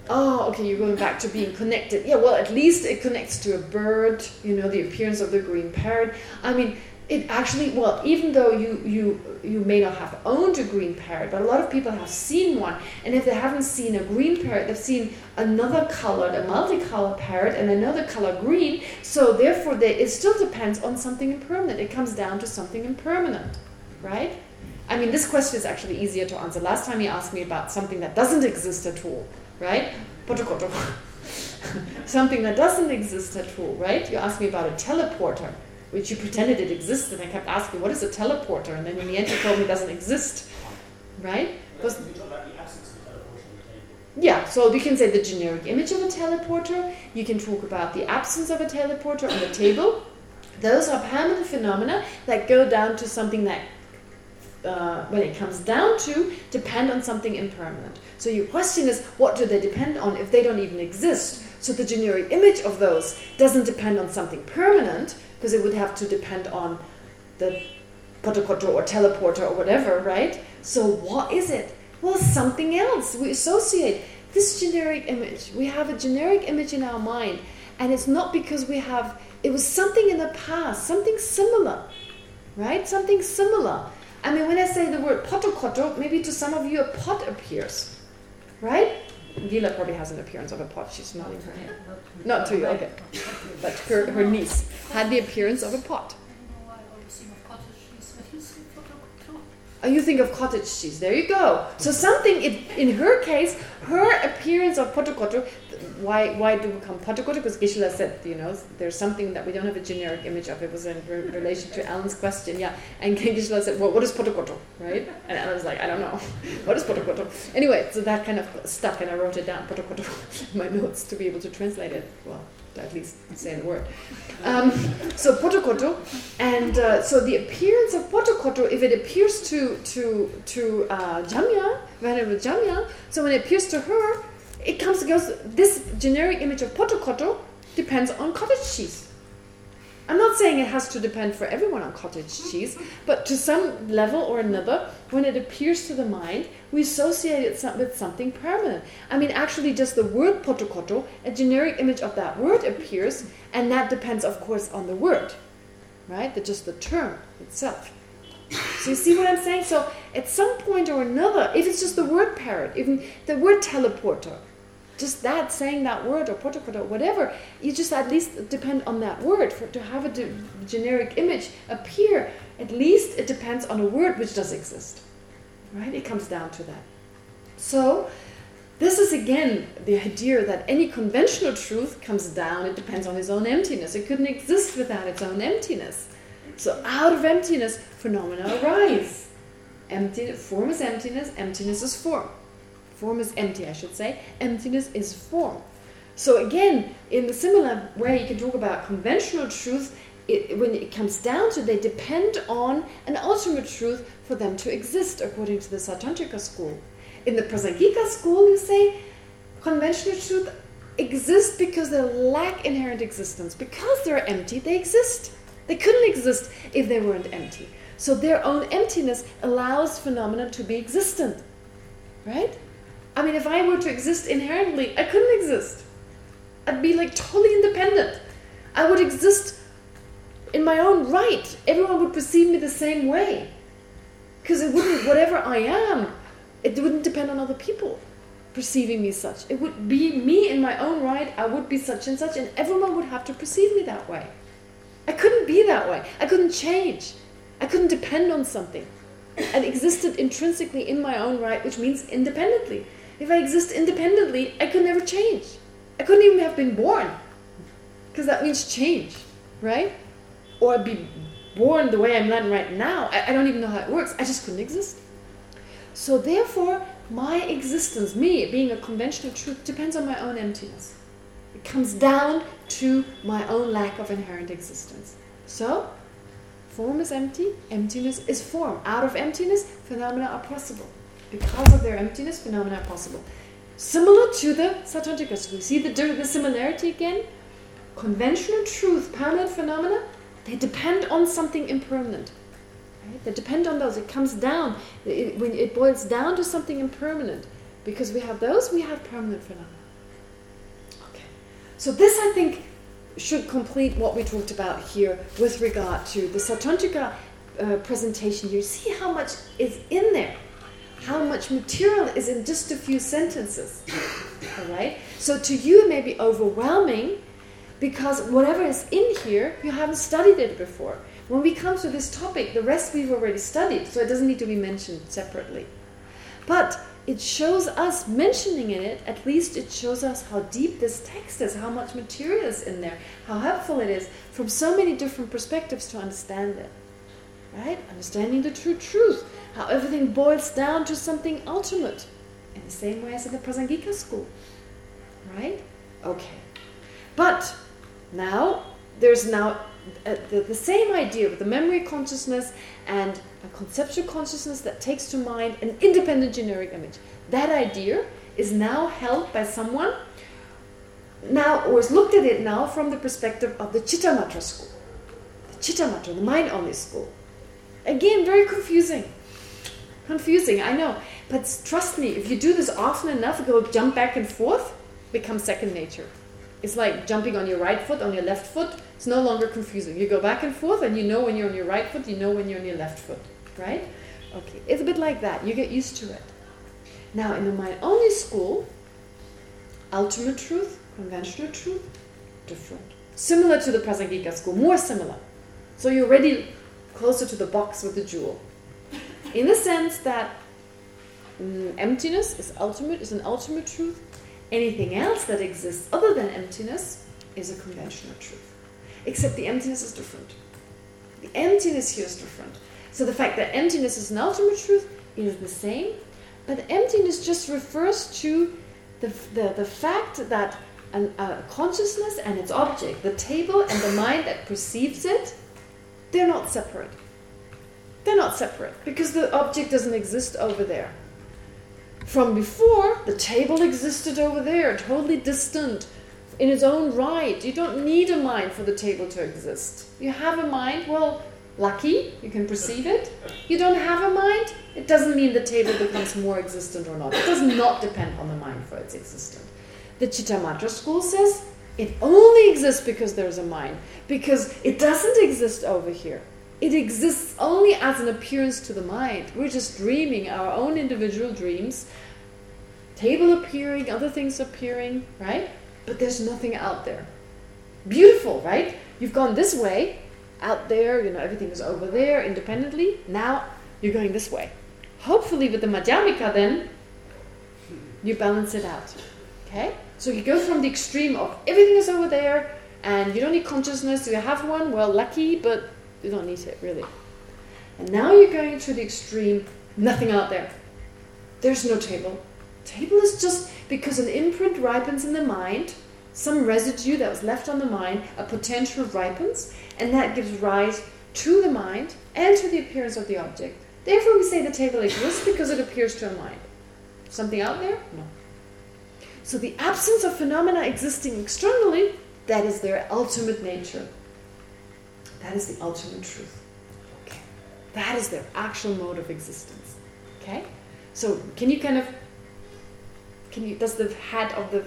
Oh, okay, you're going back to being connected. Yeah, well, at least it connects to a bird, you know, the appearance of the green parrot. I mean, it actually, well, even though you, you, you may not have owned a green parrot, but a lot of people have seen one. And if they haven't seen a green parrot, they've seen another colored, a multicolored parrot and another color green. So therefore, they, it still depends on something impermanent. It comes down to something impermanent, right? I mean, this question is actually easier to answer. Last time you asked me about something that doesn't exist at all, right? something that doesn't exist at all, right? You asked me about a teleporter, which you pretended it existed, and I kept asking, what is a teleporter? And then in the end you told me it doesn't exist, right? Because yeah, so you can say the generic image of a teleporter. You can talk about the absence of a teleporter on the table. Those are permanent phenomena that go down to something that uh, when it comes down to, depend on something impermanent. So your question is, what do they depend on if they don't even exist? So the generic image of those doesn't depend on something permanent, because it would have to depend on the potokoto or teleporter or whatever, right? So what is it? Well, something else. We associate this generic image. We have a generic image in our mind, and it's not because we have, it was something in the past, something similar, right? Something similar. I mean, when I say the word potokoto, maybe to some of you a pot appears, right? Gila probably has an appearance of a pot. She's nodding her head. Not to you, okay. But her, her niece had the appearance of a pot. Oh, you think of cottage cheese. There you go. So something, in, in her case, her appearance of potokoto, why why do we come potokoto? Because Geshe-la said, you know, there's something that we don't have a generic image of. It was in re relation to Alan's question, yeah. And Geshe-la said, well, what is potokoto, right? And Alan was like, I don't know. what is potokoto? Anyway, so that kind of stuck, and I wrote it down, potokoto, in my notes to be able to translate it. Well, at least say the word. Um, so potokoto, and uh, so the appearance of potokoto, if it appears to to to uh, Jamya, Venerable Jamya, so when it appears to her, it comes goes. This generic image of potokoto depends on cottage cheese. I'm not saying it has to depend for everyone on cottage cheese, but to some level or another, when it appears to the mind, we associate it with something permanent. I mean, actually, just the word potokoto, a generic image of that word appears, and that depends, of course, on the word, right? The, just the term itself. So you see what I'm saying? So at some point or another, if it's just the word parrot, even the word teleporter, just that, saying that word or potokoto whatever, you just at least depend on that word. For To have a generic image appear, at least it depends on a word which does exist. Right? It comes down to that. So, this is again the idea that any conventional truth comes down, it depends on its own emptiness. It couldn't exist without its own emptiness. So out of emptiness, phenomena arise. Empty, form is emptiness, emptiness is form. Form is empty, I should say. Emptiness is form. So again, in the similar way, you can talk about conventional truth. It, when it comes down to, they depend on an ultimate truth for them to exist, according to the Sautrantika school. In the Prasangika school, you say conventional truth exists because they lack inherent existence. Because they're empty, they exist. They couldn't exist if they weren't empty. So their own emptiness allows phenomena to be existent. Right? I mean, if I were to exist inherently, I couldn't exist. I'd be like totally independent. I would exist in my own right. Everyone would perceive me the same way. Because it wouldn't, whatever I am, it wouldn't depend on other people perceiving me such. It would be me in my own right, I would be such and such, and everyone would have to perceive me that way. I couldn't be that way. I couldn't change. I couldn't depend on something. I existed intrinsically in my own right, which means independently. If I exist independently, I could never change. I couldn't even have been born. Because that means change, right? Or be born the way I'm not right now. I, I don't even know how it works. I just couldn't exist. So therefore, my existence, me being a conventional truth, depends on my own emptiness. It comes down to my own lack of inherent existence. So, form is empty, emptiness is form. Out of emptiness, phenomena are possible. Because of their emptiness, phenomena are possible. Similar to the Sautrantika school. See the, the similarity again? Conventional truth, permanent phenomena, they depend on something impermanent. Right? They depend on those. It comes down. It, when it boils down to something impermanent. Because we have those, we have permanent phenomena. Okay. So this, I think, should complete what we talked about here with regard to the Sautrantika uh, presentation. You see how much is in there how much material is in just a few sentences. All right? So to you it may be overwhelming because whatever is in here, you haven't studied it before. When we come to this topic, the rest we've already studied, so it doesn't need to be mentioned separately. But it shows us, mentioning it, at least it shows us how deep this text is, how much material is in there, how helpful it is from so many different perspectives to understand it. Right? Understanding the true truth how everything boils down to something ultimate, in the same way as in the Prasangika school. Right? Okay. But now, there's now uh, the, the same idea with the memory consciousness and a conceptual consciousness that takes to mind an independent generic image. That idea is now held by someone now, or is looked at it now from the perspective of the Chittamatra school. The Chittamatra, the mind-only school. Again, very confusing. Confusing, I know. But trust me, if you do this often enough, go jump back and forth, becomes second nature. It's like jumping on your right foot, on your left foot. It's no longer confusing. You go back and forth, and you know when you're on your right foot, you know when you're on your left foot. Right? Okay, it's a bit like that. You get used to it. Now, in the mind-only school, ultimate truth, conventional truth, different. Similar to the Prasangika school, more similar. So you're already closer to the box with the jewel in the sense that mm, emptiness is ultimate, is an ultimate truth, anything else that exists other than emptiness is a conventional truth. Except the emptiness is different. The emptiness here is different. So the fact that emptiness is an ultimate truth is the same, but emptiness just refers to the, the, the fact that a consciousness and its object, the table and the mind that perceives it, they're not separate. They're not separate because the object doesn't exist over there. From before, the table existed over there, totally distant, in its own right. You don't need a mind for the table to exist. You have a mind, well, lucky, you can perceive it. You don't have a mind, it doesn't mean the table becomes more existent or not. It does not depend on the mind for its existence. The Chittamatra school says it only exists because there's a mind, because it doesn't exist over here. It exists only as an appearance to the mind. We're just dreaming our own individual dreams. Table appearing, other things appearing, right? But there's nothing out there. Beautiful, right? You've gone this way, out there, you know, everything is over there independently. Now you're going this way. Hopefully with the Madhyamika then, you balance it out. Okay? So you go from the extreme of everything is over there and you don't need consciousness, Do you have one, well, lucky, but you don't need it, really. And now you're going to the extreme, nothing out there. There's no table. Table is just because an imprint ripens in the mind, some residue that was left on the mind, a potential ripens, and that gives rise to the mind and to the appearance of the object. Therefore, we say the table exists because it appears to a mind. Something out there? No. So the absence of phenomena existing externally, that is their ultimate nature. That is the ultimate truth. Okay. That is their actual mode of existence. Okay? So can you kind of can you does the head of the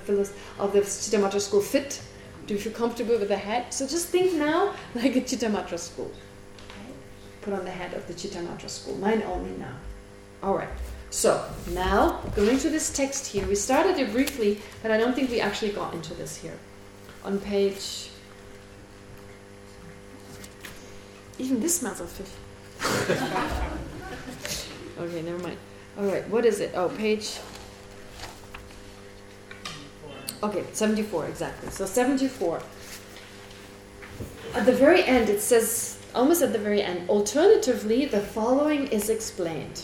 of the Chittamatra school fit? Do you feel comfortable with the head? So just think now like a Chittamatra school. Okay? Put on the head of the Chittamatra school. Mine only now. Alright. So now going to this text here. We started it briefly, but I don't think we actually got into this here. On page even this smells of fish. okay, never mind. All right, what is it? Oh, page Okay, 74, exactly. So 74. At the very end, it says, almost at the very end, alternatively, the following is explained.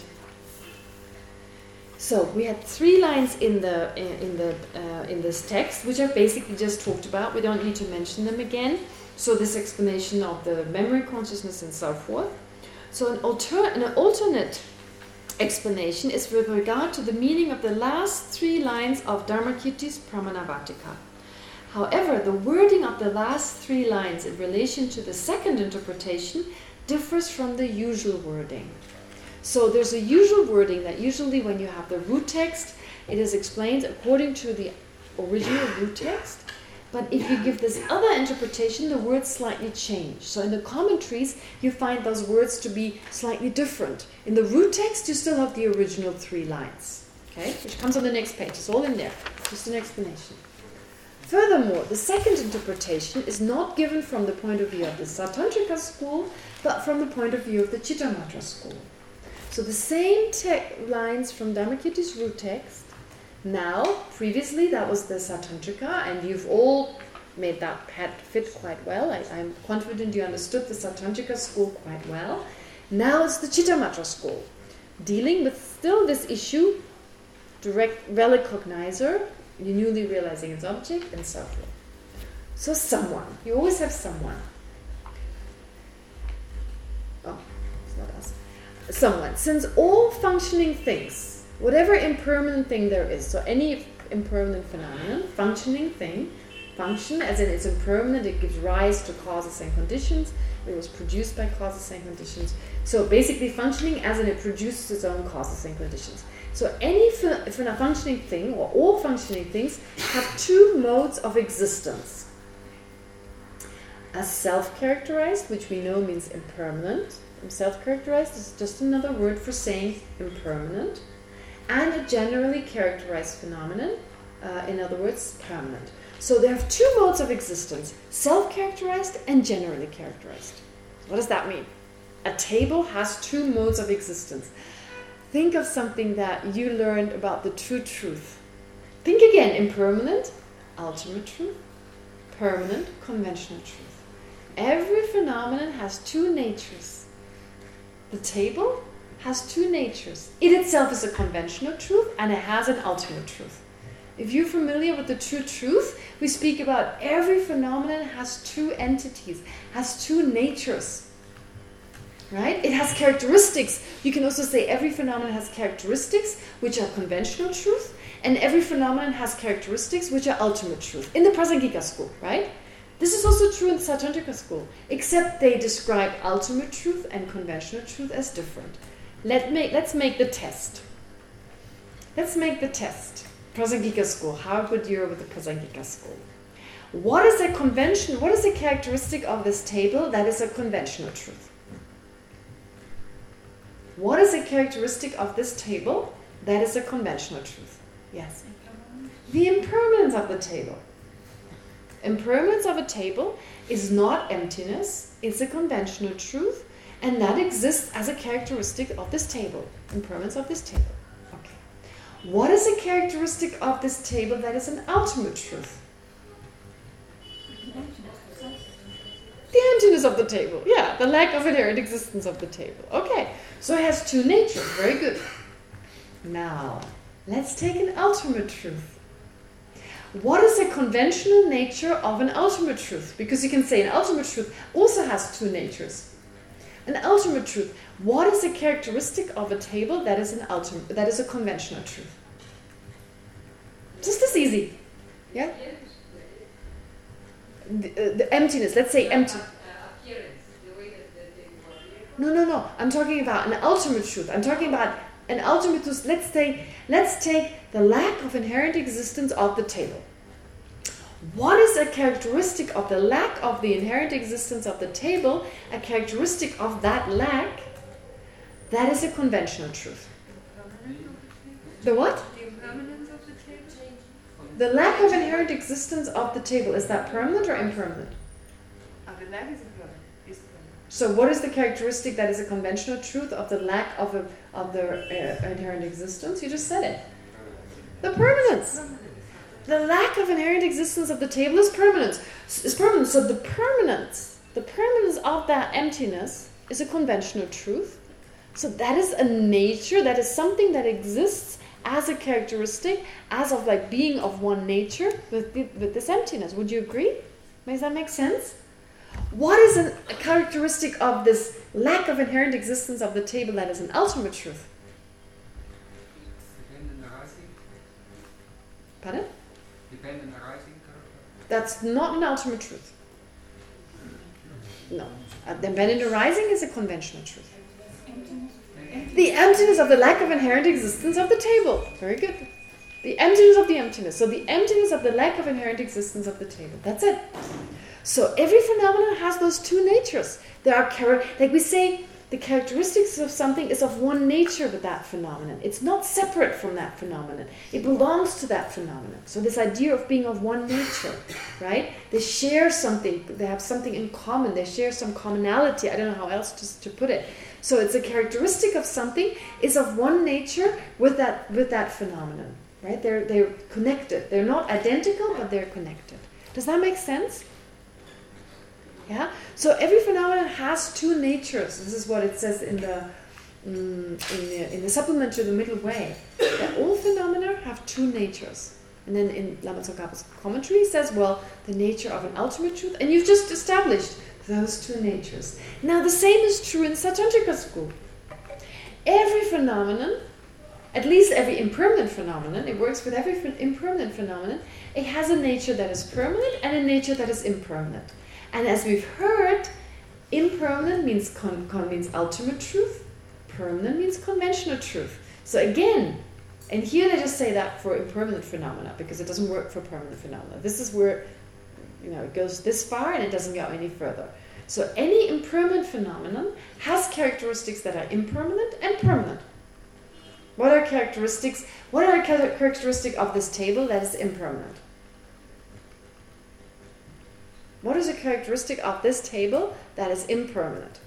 So we had three lines in the in the uh, in this text, which I've basically just talked about. We don't need to mention them again. So this explanation of the memory consciousness and so forth. So an, alter an alternate explanation is with regard to the meaning of the last three lines of Dharmakirti's Pramanavarttika. However, the wording of the last three lines in relation to the second interpretation differs from the usual wording. So there's a usual wording that usually when you have the root text, it is explained according to the original root text. But if you give this other interpretation, the words slightly change. So in the commentaries, you find those words to be slightly different. In the root text, you still have the original three lines, okay, which comes on the next page. It's all in there, just an explanation. Furthermore, the second interpretation is not given from the point of view of the Sautrantika school, but from the point of view of the Chittamatra school. So the same lines from Dharmakirti's root text now, previously that was the Sautrantika, and you've all made that pet fit quite well. I, am confident you understood the Sautrantika school quite well. Now it's the Chittamatra school, dealing with still this issue, direct relic cognizer, newly realizing its object, and so forth. So someone, you always have someone. Oh, it's not us. Someone. Since all functioning things whatever impermanent thing there is, so any impermanent phenomenon, functioning thing, function as in it's impermanent, it gives rise to causes and conditions, it was produced by causes and conditions. So basically functioning as in it produces its own causes and conditions. So any functioning thing, or all functioning things, have two modes of existence. As self-characterized, which we know means impermanent. Self-characterized is just another word for saying impermanent and a generally characterized phenomenon, uh, in other words, permanent. So they have two modes of existence, self-characterized and generally characterized. What does that mean? A table has two modes of existence. Think of something that you learned about the true truth. Think again, impermanent, ultimate truth, permanent, conventional truth. Every phenomenon has two natures. The table has two natures. It itself is a conventional truth and it has an ultimate truth. If you're familiar with the true truth, we speak about every phenomenon has two entities, has two natures. Right? It has characteristics. You can also say every phenomenon has characteristics which are conventional truth, and every phenomenon has characteristics which are ultimate truth. In the Prasangika school, right? This is also true in the Sautrantika school, except they describe ultimate truth and conventional truth as different. Let make, let's make the test. Let's make the test. Prasangika school. How good you're with the Prasangika school. What is a convention? What is a characteristic of this table that is a conventional truth? What is a characteristic of this table that is a conventional truth? Yes. The impermanence of the table. Impermanence of a table is not emptiness, it's a conventional truth, and that exists as a characteristic of this table, impermanence of this table. Okay. What is a characteristic of this table that is an ultimate truth? The emptiness of the table. Yeah, the lack of inherent existence of the table. Okay, so it has two natures. Very good. Now, let's take an ultimate truth. What is the conventional nature of an ultimate truth? Because you can say an ultimate truth also has two natures. An ultimate truth. What is a characteristic of a table that is an ultimate that is a conventional truth? Just as easy. Yeah? The, uh, the emptiness, let's say empty. No, no, no. I'm talking about an ultimate truth. I'm talking about an ultimate truth. Let's say, let's take the lack of inherent existence of the table. What is a characteristic of the lack of the inherent existence of the table, a characteristic of that lack, that is a conventional truth. The what? The impermanence of the table? The lack of inherent existence of the table, is that permanent or impermanent? The lack is impermanent. Is permanent. So what is the characteristic that is a conventional truth of the lack of, a, of the uh, inherent existence? You just said it. The permanence. The lack of inherent existence of the table is permanence. Is permanent. So the permanence, the permanence of that emptiness is a conventional truth. So that is a nature, that is something that exists as a characteristic, as of like being of one nature with, with this emptiness. Would you agree? Does that make sense? What is an, a characteristic of this lack of inherent existence of the table that is an ultimate truth? Dependent That's not an ultimate truth. No. Uh, dependent arising is a conventional truth. The emptiness of the lack of inherent existence of the table. Very good. The emptiness of the emptiness. So the emptiness of the lack of inherent existence of the table. That's it. So every phenomenon has those two natures. There are like we say, the characteristics of something is of one nature with that phenomenon. It's not separate from that phenomenon. It belongs to that phenomenon. So this idea of being of one nature, right? They share something. They have something in common. They share some commonality. I don't know how else to, to put it. So it's a characteristic of something is of one nature with that with that phenomenon, right? They're they're connected. They're not identical, but they're connected. Does that make sense? Yeah. So every phenomenon has two natures. This is what it says in the um, in the in the supplement to the middle way. That all phenomena have two natures. And then in Lama Tsongkhapa's commentary, he says, well, the nature of an ultimate truth, and you've just established those two natures. Now, the same is true in Sautrantika school. Every phenomenon, at least every impermanent phenomenon, it works with every impermanent phenomenon, it has a nature that is permanent and a nature that is impermanent. And as we've heard, impermanent means con, con means ultimate truth, permanent means conventional truth. So again, and here they just say that for impermanent phenomena because it doesn't work for permanent phenomena. This is where you know it goes this far and it doesn't go any further. So any impermanent phenomenon has characteristics that are impermanent and permanent. What are characteristics? What are characteristics of this table that is impermanent? What is a characteristic of this table that is impermanent?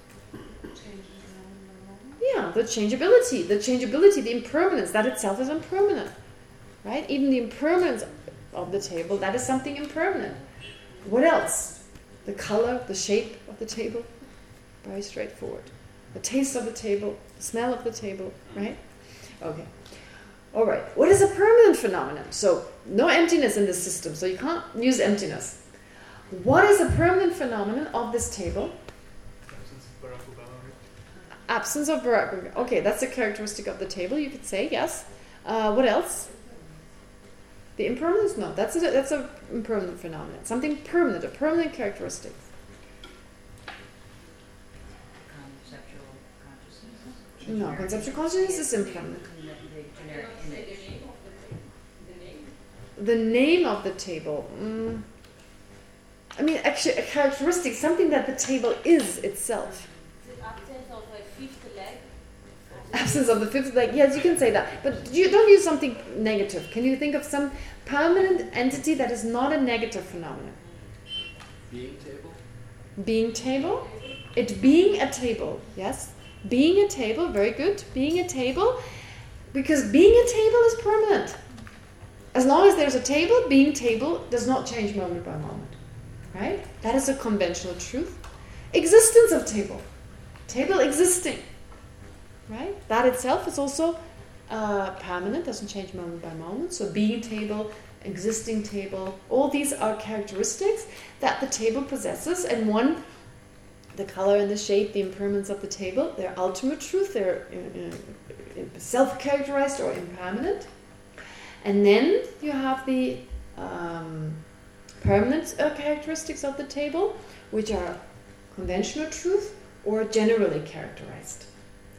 Yeah, the changeability, the changeability, the impermanence, that itself is impermanent. right? Even the impermanence of the table, that is something impermanent. What else? The color, the shape of the table, very straightforward. The taste of the table, the smell of the table, right? Okay. All right. What is a permanent phenomenon? So no emptiness in this system, so you can't use emptiness. What is a permanent phenomenon of this table? Absence of Barack Obama. Okay, that's a characteristic of the table. You could say yes. Uh, what else? The impermanence? No, that's a that's a impermanent phenomenon. Something permanent, a permanent characteristic. Conceptual consciousness. No, conceptual consciousness is impermanent. The the. The name of the table. Mm. I mean, actually, a characteristic, something that the table is itself. The absence of a fifth leg. Absence of the fifth leg. Yes, you can say that. But you don't use something negative. Can you think of some permanent entity that is not a negative phenomenon? Being table? Being table? It being a table, yes. Being a table, very good. Being a table, because being a table is permanent. As long as there's a table, being table does not change moment by moment. Right? That is a conventional truth. Existence of table. Table existing. Right? That itself is also uh, permanent, doesn't change moment by moment. So being table, existing table, all these are characteristics that the table possesses. And one, the color and the shape, the impermanence of the table, they're ultimate truth. They're uh, uh, self-characterized or impermanent. And then you have the um, permanent uh, characteristics of the table, which are conventional truth or generally characterized.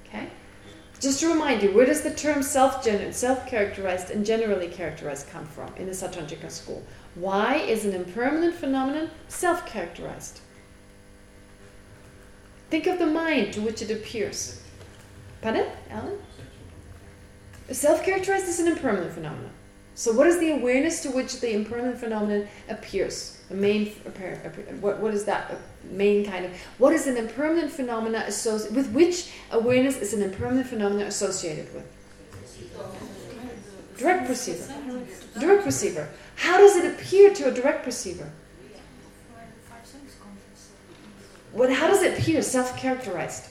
Okay? Just to remind you, where does the term self-characterized self and generally characterized come from in the Sautrantika school? Why is an impermanent phenomenon self-characterized? Think of the mind to which it appears. Pardon, Alan? Self-characterized is an impermanent phenomenon. So what is the awareness to which the impermanent phenomenon appears? The main what what is that main kind of what is an impermanent phenomena associated with which awareness is an impermanent phenomena associated with? Direct perceiver. Direct perceiver. How does it appear to a direct perceiver? What how does it appear self-characterized?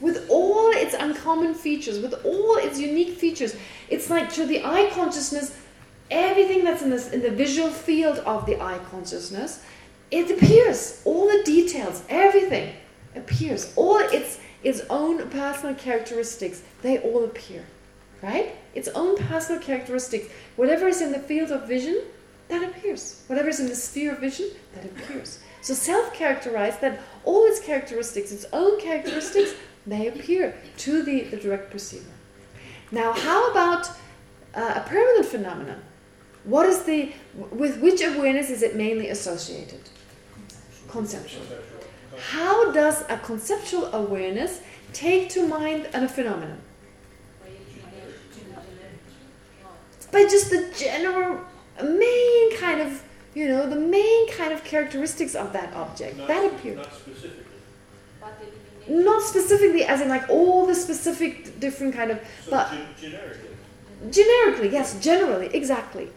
With all its uncommon features, with all its unique features. It's like to the eye consciousness, everything that's in this in the visual field of the eye consciousness, it appears. All the details, everything appears. All its its own personal characteristics, they all appear. Right? Its own personal characteristics. Whatever is in the field of vision, that appears. Whatever is in the sphere of vision, that appears. So self-characterized, that all its characteristics, its own characteristics, they appear to the, the direct perceiver. Now, how about uh, a permanent phenomenon? What is the with which awareness is it mainly associated? Conceptual. How does a conceptual awareness take to mind a phenomenon? By just the general main kind of, you know, the main kind of characteristics of that object. Not, that appears. Not specifically. Not specifically as in like all the specific different kind of So but generically. generically, yes, generally, exactly.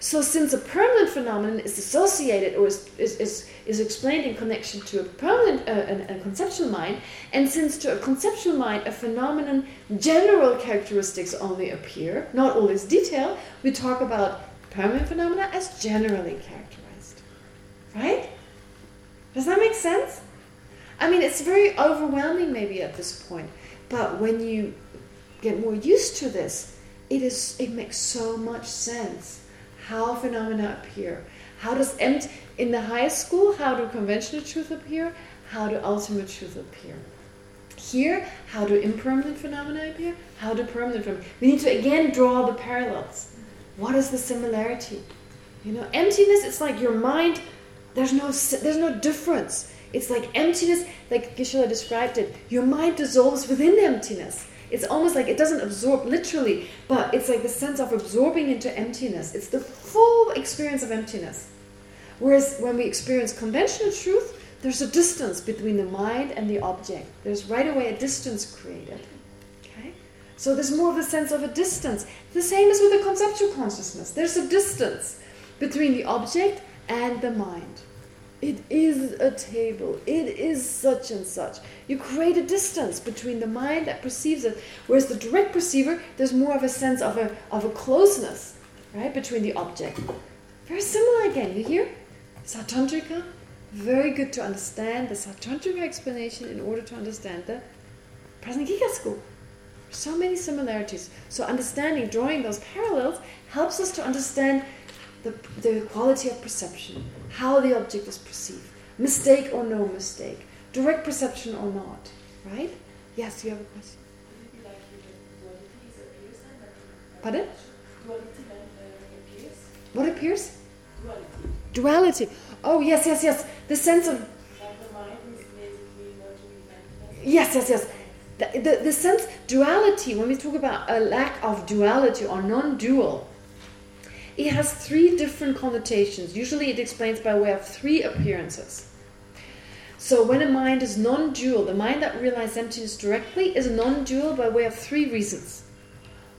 So since a permanent phenomenon is associated or is, is, is, is explained in connection to a permanent, uh, a, a conceptual mind, and since to a conceptual mind a phenomenon, general characteristics only appear, not all its detail, we talk about permanent phenomena as generally characterized. Right? Does that make sense? I mean, it's very overwhelming maybe at this point, but when you get more used to this, it is it makes so much sense how phenomena appear. How does empty in the highest school? How do conventional truth appear? How do ultimate truth appear? Here, how do impermanent phenomena appear? How do permanent phenomena? We need to again draw the parallels. What is the similarity? You know, emptiness. It's like your mind. There's no there's no difference. It's like emptiness, like Geshe-la described it. Your mind dissolves within emptiness. It's almost like it doesn't absorb literally, but it's like the sense of absorbing into emptiness. It's the full experience of emptiness. Whereas when we experience conventional truth, there's a distance between the mind and the object. There's right away a distance created. Okay? So there's more of a sense of a distance. The same as with the conceptual consciousness. There's a distance between the object and the mind. It is a table. It is such and such. You create a distance between the mind that perceives it, whereas the direct perceiver, there's more of a sense of a of a closeness, right, between the object. Very similar again. You hear? Sautrantrika, very good to understand the Sautrantrika explanation in order to understand the Prasangika school. So many similarities. So understanding, drawing those parallels helps us to understand the, the quality of perception, how the object is perceived, mistake or no mistake, direct perception or not, right? Yes, you have a question. Pardon? What appears? Duality. Oh, yes, yes, yes. The sense of... Yes, yes, yes. The, the, the sense, duality, when we talk about a lack of duality or non-dual, it has three different connotations. Usually it explains by way of three appearances. So when a mind is non-dual, the mind that realizes emptiness directly is non-dual by way of three reasons.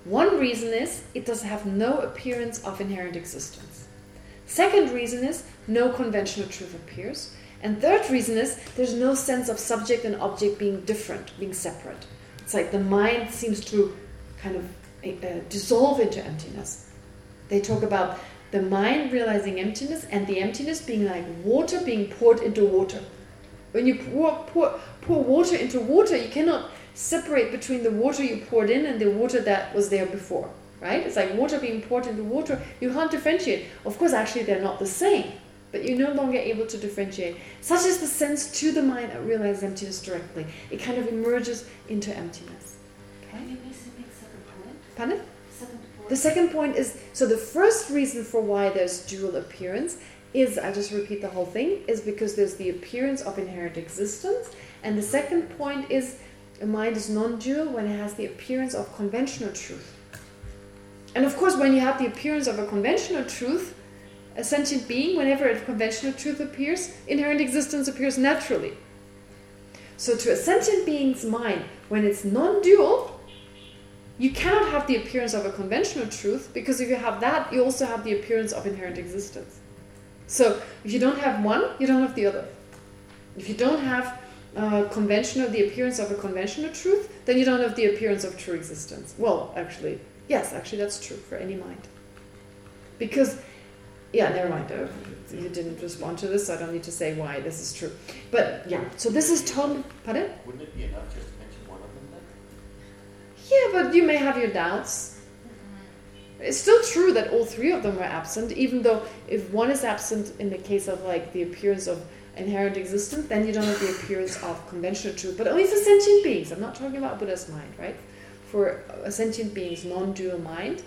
One reason is it does have no appearance of inherent existence. Second reason is no conventional truth appears. And third reason is there's no sense of subject and object being different, being separate. It's like the mind seems to kind of uh, dissolve into emptiness. They talk about the mind realizing emptiness and the emptiness being like water being poured into water. When you pour, pour, pour water into water, you cannot separate between the water you poured in and the water that was there before. Right? It's like water being poured into water. You can't differentiate. Of course, actually, they're not the same but you're no longer able to differentiate. Such is the sense to the mind that realizes emptiness directly. It kind of emerges into emptiness. Okay? Pardon? The second point is, so the first reason for why there's dual appearance is, I just repeat the whole thing, is because there's the appearance of inherent existence. And the second point is, a mind is non-dual when it has the appearance of conventional truth. And of course, when you have the appearance of a conventional truth, a sentient being, whenever a conventional truth appears, inherent existence appears naturally. So to a sentient being's mind, when it's non-dual, you cannot have the appearance of a conventional truth, because if you have that, you also have the appearance of inherent existence. So if you don't have one, you don't have the other. If you don't have uh, conventional, the appearance of a conventional truth, then you don't have the appearance of true existence. Well, actually, yes, actually that's true for any mind. Because yeah, never mind. Uh, you didn't respond to this, so I don't need to say why this is true. But yeah, so this is Tom, Pardon? Wouldn't it be enough just to mention one of them then? Yeah, but you may have your doubts. It's still true that all three of them were absent, even though if one is absent in the case of like the appearance of inherent existence, then you don't have the appearance of conventional truth. But only for sentient beings. I'm not talking about Buddha's mind, right? For sentient being's non-dual mind,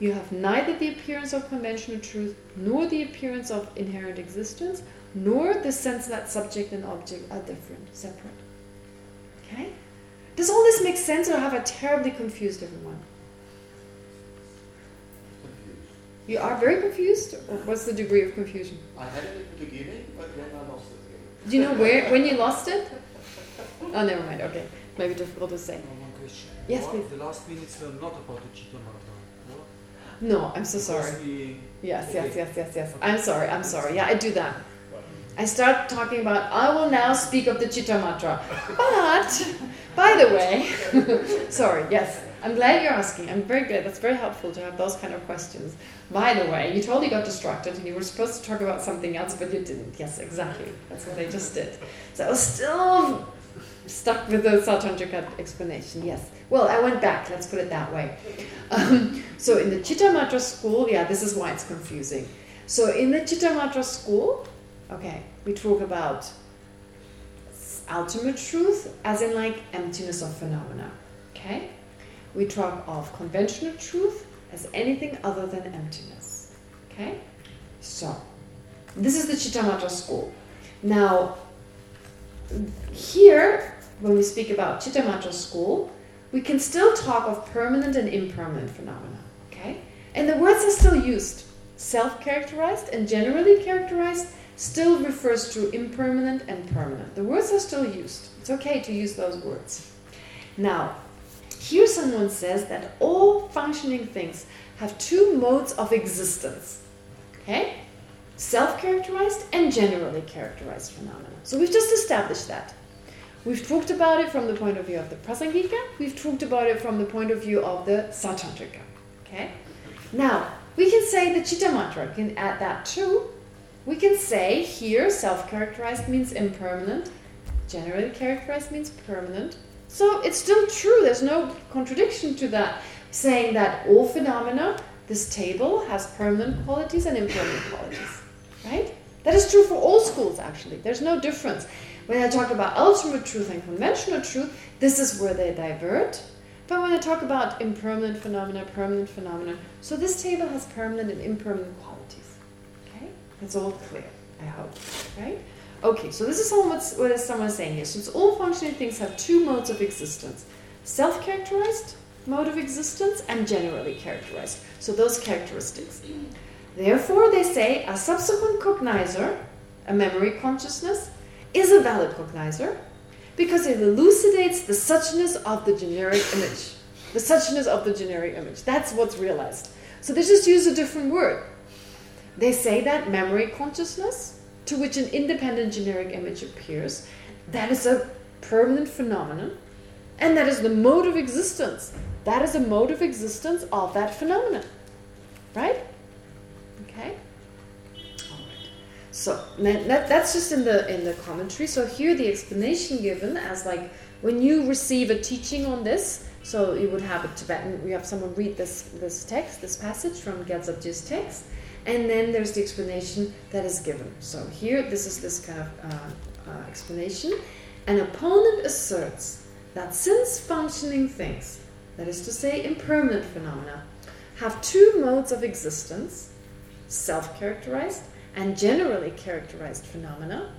you have neither the appearance of conventional truth, nor the appearance of inherent existence, nor the sense that subject and object are different, separate. Okay? Does all this make sense or have I terribly confused everyone? Confused. You are very confused? Or what's the degree of confusion? I had it at the beginning, but then I lost it again. Do you know where when you lost it? Oh, never mind. Okay. Maybe difficult to say. One question. Yes, What- please. The last minutes were not about the Chitta Matra. no? No, I'm so sorry. we- Yes, yes, yes, yes, yes. I'm sorry, I'm sorry. Yeah, I do that. I start talking about, I will now speak of the Chitta Matra. But, by the way, sorry, yes, I'm glad you're asking. I'm very glad. That's very helpful to have those kind of questions. By the way, you totally got distracted and you were supposed to talk about something else, but you didn't. Yes, exactly. That's what I just did. So I was still stuck with the Sautrantrika explanation, yes. Well, I went back, let's put it that way. Um, so in the Chitta Matra school, yeah, this is why it's confusing. So in the Chitta Matra school, okay, we talk about ultimate truth as in like emptiness of phenomena, okay? We talk of conventional truth as anything other than emptiness, okay? So, this is the Chitta Matra school. Now, here, when we speak about Chitta Matra school, we can still talk of permanent and impermanent phenomena, okay? And the words are still used. Self-characterized and generally characterized still refers to impermanent and permanent. The words are still used. It's okay to use those words. Now, Here someone says that all functioning things have two modes of existence. Okay? Self-characterized and generally characterized phenomena. So we've just established that. We've talked about it from the point of view of the Prasangika. We've talked about it from the point of view of the Sautrantika. Okay? Now, we can say the Chittamatra can add that too. We can say here self-characterized means impermanent. Generally characterized means permanent. So it's still true. There's no contradiction to that. Saying that all phenomena, this table has permanent qualities and impermanent qualities. Right? That is true for all schools, actually. There's no difference. When I talk about ultimate truth and conventional truth, this is where they divert. But when I talk about impermanent phenomena, permanent phenomena, so this table has permanent and impermanent qualities. It's all clear, I hope. Right? Okay, so this is what's, what someone is saying here. Since all functioning things have two modes of existence, self-characterized mode of existence and generally characterized. So those characteristics. Therefore, they say a subsequent cognizer, a memory consciousness, is a valid cognizer because it elucidates the suchness of the generic image. The suchness of the generic image. That's what's realized. So they just use a different word. They say that memory consciousness, to which an independent generic image appears, that is a permanent phenomenon, and that is the mode of existence. That is a mode of existence of that phenomenon. Right? Okay? So that, that's just in the in the commentary. So here the explanation given as like when you receive a teaching on this, so you would have a Tibetan, we have someone read this this text, this passage from Gyaltsabje's text, and then there's the explanation that is given. So here, this is this kind of uh, uh, explanation. An opponent asserts that since functioning things, that is to say impermanent phenomena, have two modes of existence, self-characterized and generally characterized phenomena,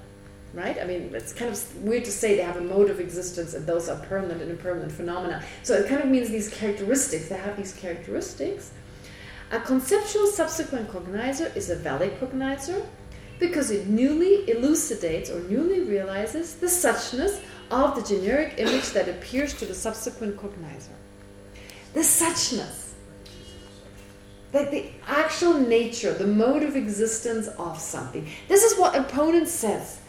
right? I mean, it's kind of weird to say they have a mode of existence and those are permanent and impermanent phenomena. So it kind of means these characteristics, they have these characteristics. A conceptual subsequent cognizer is a valid cognizer because it newly elucidates or newly realizes the suchness of the generic image that appears to the subsequent cognizer. The suchness like the actual nature, the mode of existence of something. This is what opponent says.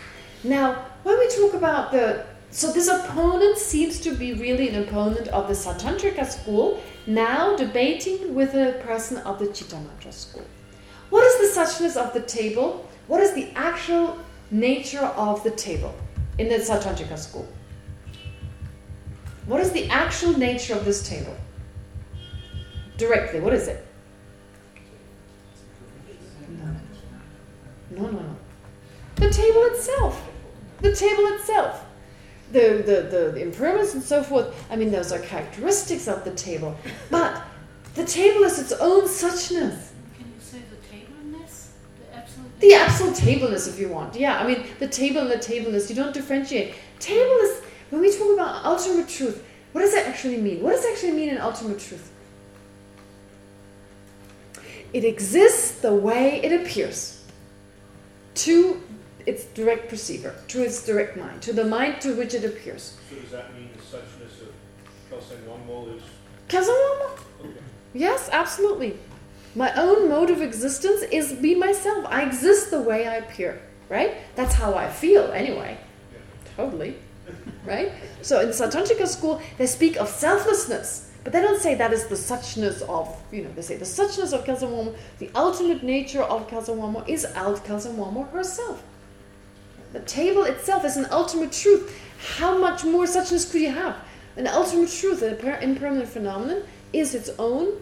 Now, when we talk about the... So this opponent seems to be really an opponent of the Sautrantika school, now debating with a person of the Chittamatra school. What is the suchness of the table? What is the actual nature of the table in the Sautrantika school? What is the actual nature of this table? Directly, what is it? No, no, no. The table itself. The table itself. The, the, the, the impermanence and so forth, I mean, those are characteristics of the table. But the table is its own suchness. Can you say the tableness? The absolute The absolute tableness, if you want. Yeah, I mean, the table and the tableness, you don't differentiate. Table is, when we talk about ultimate truth, what does that actually mean? What does it actually mean in ultimate truth? It exists the way it appears to its direct perceiver, to its direct mind, to the mind to which it appears. So does that mean the suchness of Kelsang is... Kazawama? Okay. Yes, absolutely. My own mode of existence is be myself. I exist the way I appear, right? That's how I feel anyway. Totally, right? So in Sautrantika school, they speak of selflessness, but they don't say that is the suchness of, you know, they say the suchness of Kelsang the ultimate nature of Kelsang is out Kelsang herself. The table itself is an ultimate truth. How much more suchness could you have? An ultimate truth, an impermanent phenomenon, is its own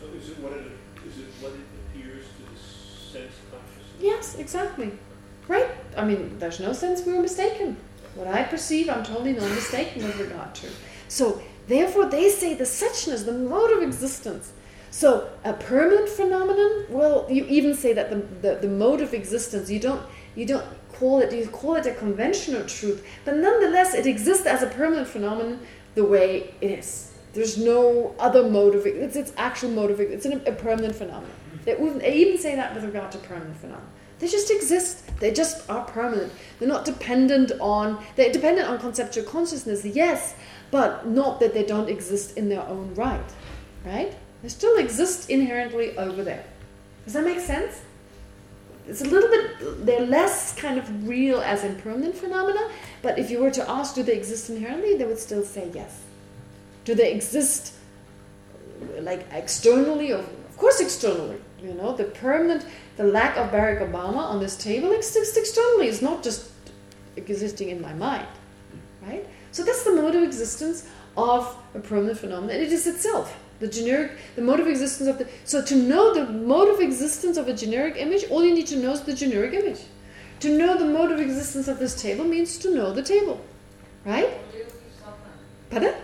So is it what it, is it what it appears to the sense consciousness? Yes, exactly. Right? I mean, there's no sense we were mistaken. What I perceive, I'm totally not mistaken with regard to. So, therefore, they say the suchness, the mode of existence. So, a permanent phenomenon, well, you even say that the, the, the mode of existence, you don't, you don't call it, you call it a conventional truth, but nonetheless, it exists as a permanent phenomenon the way it is. There's no other mode of it. It's its actual mode of it. It's an, a permanent phenomenon. They, they even say that with regard to permanent phenomena. They just exist. They just are permanent. They're not dependent on, they're dependent on conceptual consciousness, yes, but not that they don't exist in their own right, right? They still exist inherently over there. Does that make sense? It's a little bit, they're less kind of real as impermanent phenomena, but if you were to ask, do they exist inherently, they would still say yes. Do they exist like externally? Of, of course externally. You know, the permanent, the lack of Barack Obama on this table exists externally. It's not just existing in my mind, right? So that's the mode of existence of a permanent phenomenon. It is itself. The generic, the mode of existence of the... So to know the mode of existence of a generic image, all you need to know is the generic image. To know the mode of existence of this table means to know the table. Right? Pardon?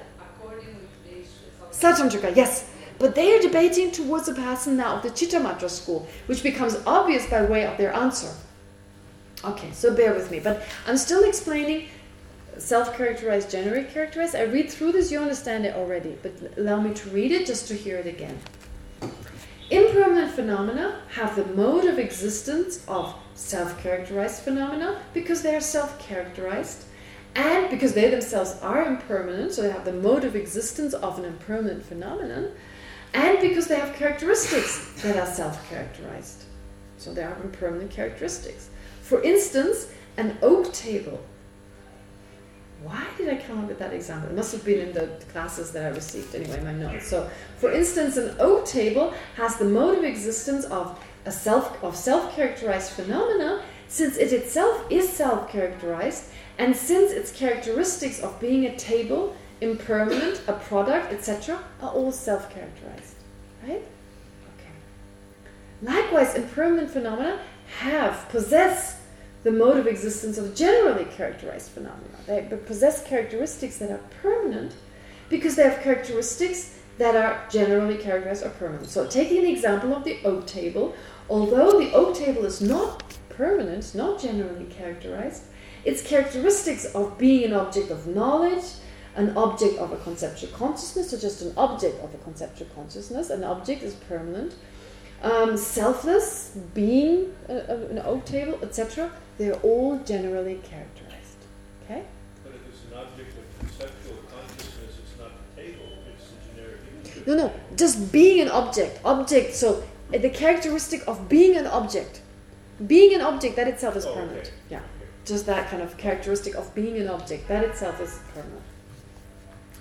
Sautrantika, yes. But they are debating towards the now of the Chittamatra school, which becomes obvious by way of their answer. Okay, so bear with me. But I'm still explaining self-characterized, generic characterized. I read through this, you understand it already, but allow me to read it just to hear it again. Impermanent phenomena have the mode of existence of self-characterized phenomena because they are self-characterized and because they themselves are impermanent, so they have the mode of existence of an impermanent phenomenon, and because they have characteristics that are self-characterized. So they have impermanent characteristics. For instance, an oak table. Why did I come up with that example? It must have been in the classes that I received, anyway, my notes. So, for instance, an oak table has the mode of existence of a self of self-characterized phenomena, since it itself is self-characterized, and since its characteristics of being a table impermanent, a product, etc., are all self-characterized. Right? Okay. Likewise, impermanent phenomena have, possess the mode of existence of generally characterized phenomena. They possess characteristics that are permanent because they have characteristics that are generally characterized or permanent. So taking the example of the oak table, although the oak table is not permanent, not generally characterized, its characteristics of being an object of knowledge, an object of a conceptual consciousness, or just an object of a conceptual consciousness. An object is permanent. Um, selfless, being a, a, an oak table, etc. They're all generally characterized. No, no, just being an object. Object, so uh, the characteristic of being an object. Being an object, that itself is Oh, permanent. okay. Yeah. Just that kind of characteristic of being an object, that itself is permanent.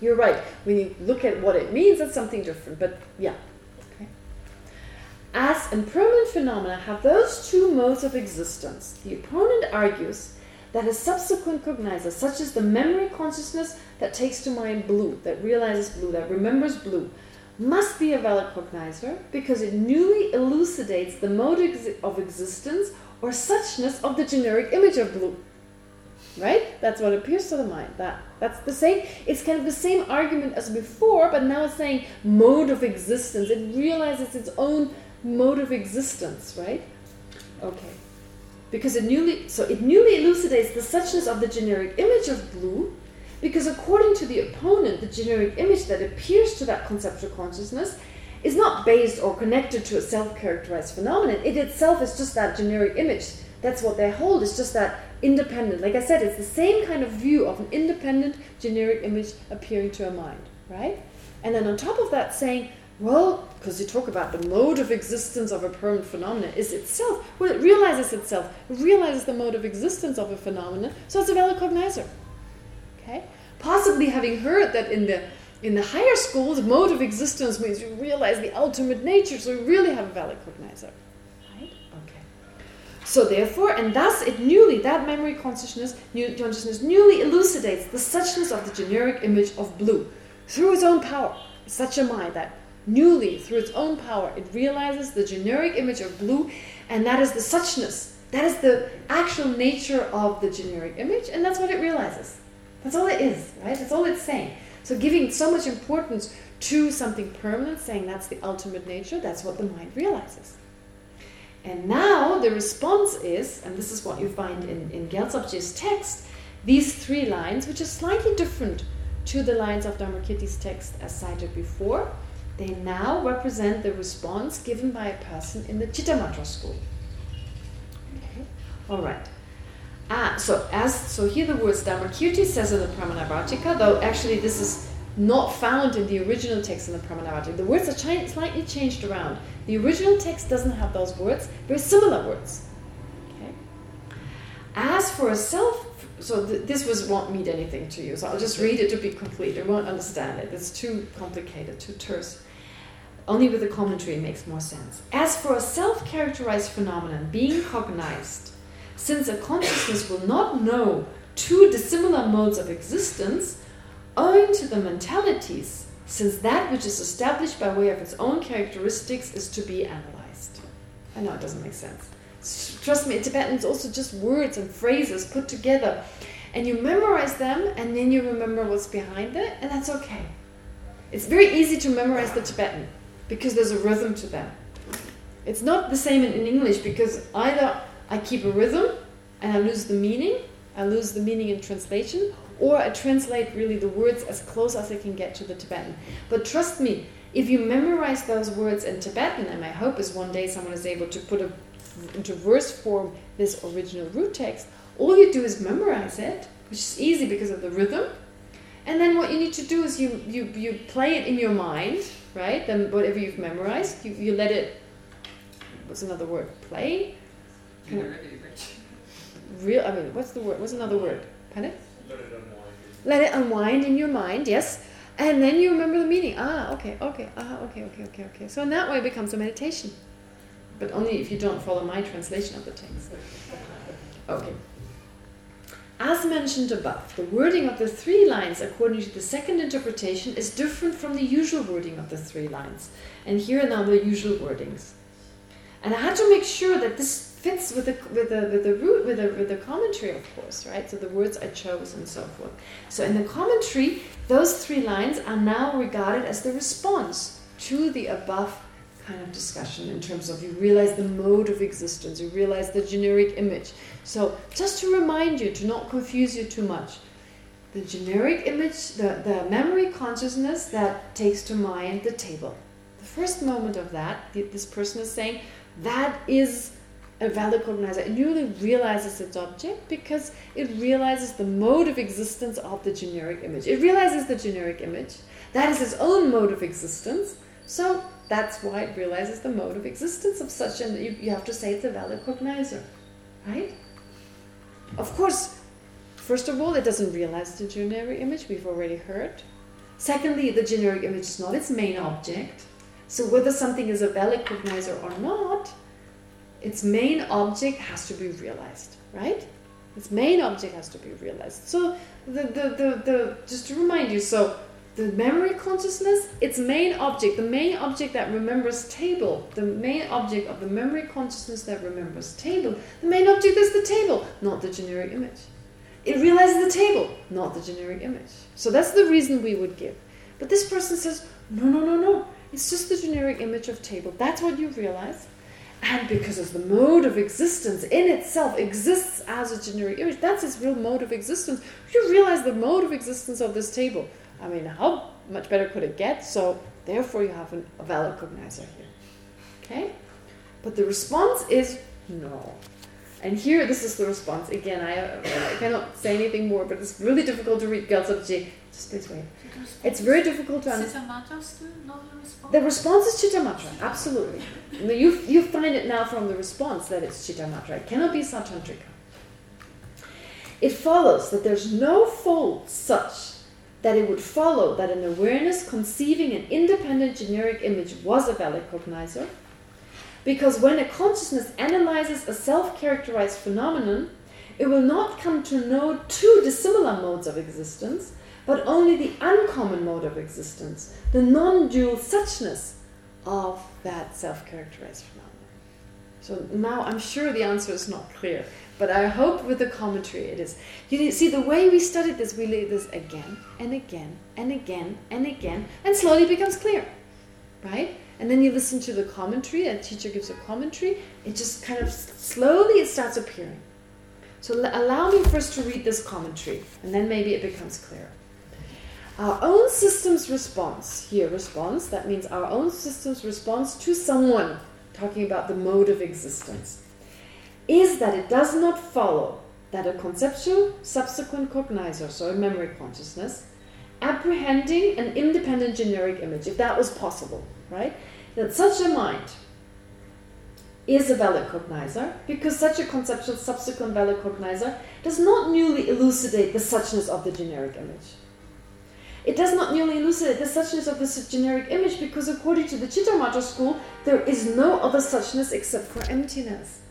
You're right. When you look at what it means, that's something different. But yeah. Okay. As impermanent phenomena have those two modes of existence, the opponent argues that a subsequent cognizer, such as the memory consciousness that takes to mind blue, that realizes blue, that remembers blue, must be a valid cognizer because it newly elucidates the mode of existence or suchness of the generic image of blue. Right? That's what appears to the mind. That That's the same, it's kind of the same argument as before, but now it's saying mode of existence. It realizes its own mode of existence, right? Okay. Because it newly, so it newly elucidates the suchness of the generic image of blue, because according to the opponent, the generic image that appears to that conceptual consciousness is not based or connected to a self-characterized phenomenon. It itself is just that generic image. That's what they hold. It's just that independent. Like I said, it's the same kind of view of an independent generic image appearing to a mind, right? And then on top of that saying, well, because you talk about the mode of existence of a permanent phenomenon is itself. Well, it realizes itself. It realizes the mode of existence of a phenomenon, so it's a valid cognizer. Okay? Possibly having heard that in the in the higher schools, mode of existence means you realize the ultimate nature, so you really have a valid cognizer. Right? Okay. So therefore, and thus it newly, that memory consciousness, new, consciousness newly elucidates the suchness of the generic image of blue through its own power. Such a mind that newly, through its own power, it realizes the generic image of blue, and that is the suchness. That is the actual nature of the generic image, and that's what it realizes. That's all it is, right? That's all it's saying. So giving so much importance to something permanent, saying that's the ultimate nature, that's what the mind realizes. And now the response is, and this is what you find in, in Gyaltsabje's text, these three lines, which are slightly different to the lines of Dharmakirti's text as cited before, they now represent the response given by a person in the Chittamatra school. Okay. All right. Ah, so as so here the words Dharmakirti says in the Pramanavarttika, though actually this is not found in the original text in the Pramanavarttika. The words are chi slightly changed around. The original text doesn't have those words, very similar words. Okay. As for a self, so th this was won't mean anything to you. So I'll just read it to be complete. You won't understand it. It's too complicated, too terse. Only with the commentary it makes more sense. As for a self-characterized phenomenon being cognized, since a consciousness will not know two dissimilar modes of existence, owing to the mentalities, since that which is established by way of its own characteristics is to be analyzed. I know it doesn't make sense. Trust me, Tibetan it's also just words and phrases put together. And you memorize them, and then you remember what's behind it, and that's okay. It's very easy to memorize the Tibetan, because there's a rhythm to them. It's not the same in English, because either I keep a rhythm, and I lose the meaning, I lose the meaning in translation, or I translate really the words as close as I can get to the Tibetan. But trust me, if you memorize those words in Tibetan, and my hope is one day someone is able to put a, into verse form this original root text, all you do is memorize it, which is easy because of the rhythm. And then what you need to do is you you you play it in your mind, right? Then whatever you've memorized, you, you let it what's another word? Play? Real I mean what's the word? What's another word? Pardon? Let it unwind. Let it unwind in your mind, yes. And then you remember the meaning. Ah, okay, okay, ah, okay, okay, okay, okay. So in that way it becomes a meditation. But only if you don't follow my translation of the text. Okay. As mentioned above, the wording of the three lines according to the second interpretation is different from the usual wording of the three lines. And here are now the usual wordings. And I had to make sure that this fits with the with the with the root with the with the commentary, of course, right? So the words I chose and so forth. So in the commentary, those three lines are now regarded as the response to the above kind of discussion in terms of you realize the mode of existence, you realize the generic image. So just to remind you, to not confuse you too much, the generic image, the, the memory consciousness that takes to mind the table. The first moment of that, this person is saying, that is a valid cognizer. It really realizes its object because it realizes the mode of existence of the generic image. It realizes the generic image. That is its own mode of existence. So that's why it realizes the mode of existence of such, and you, you have to say it's a valid cognizer, right? Of course, first of all, it doesn't realize the generic image, we've already heard. Secondly, the generic image is not its main object. So whether something is a valid cognizer or not, its main object has to be realized, right? Its main object has to be realized. So the, the, the, the just to remind you, so the memory consciousness, its main object, the main object that remembers table, the main object of the memory consciousness that remembers table, the main object is the table, not the generic image. It realizes the table, not the generic image. So that's the reason we would give. But this person says, no, no, no, no. It's just the generic image of table. That's what you realize. And because it's the mode of existence in itself exists as a generic image, that's its real mode of existence. You realize the mode of existence of this table. I mean, how much better could it get? So, therefore, you have an, a valid cognizer here. Okay? But the response is no. And here, this is the response. Again, I, I cannot say anything more, but it's really difficult to read Gyaltsab Just this way. It's very difficult to understand. The response is Chittamatra, absolutely. You, you find it now from the response that it's Chittamatra. It cannot be Sautrantika. It follows that there's no fault such that it would follow that an awareness conceiving an independent generic image was a valid cognizer, because when a consciousness analyzes a self-characterized phenomenon, it will not come to know two dissimilar modes of existence, but only the uncommon mode of existence, the non-dual suchness of that self-characterized phenomenon. So now I'm sure the answer is not clear, but I hope with the commentary it is. You see, the way we studied this, we read this again and again and again and again, and slowly becomes clear, right? And then you listen to the commentary, a teacher gives a commentary, it just kind of slowly it starts appearing. So allow me first to read this commentary, and then maybe it becomes clear. Our own system's response, here response, that means our own system's response to someone, talking about the mode of existence, is that it does not follow that a conceptual subsequent cognizer, so a memory consciousness, apprehending an independent generic image, if that was possible, right? That such a mind is a valid cognizer because such a conceptual subsequent valid cognizer does not newly elucidate the suchness of the generic image. It does not newly elucidate the suchness of the generic image because according to the Chittamatra school, there is no other suchness except for emptiness.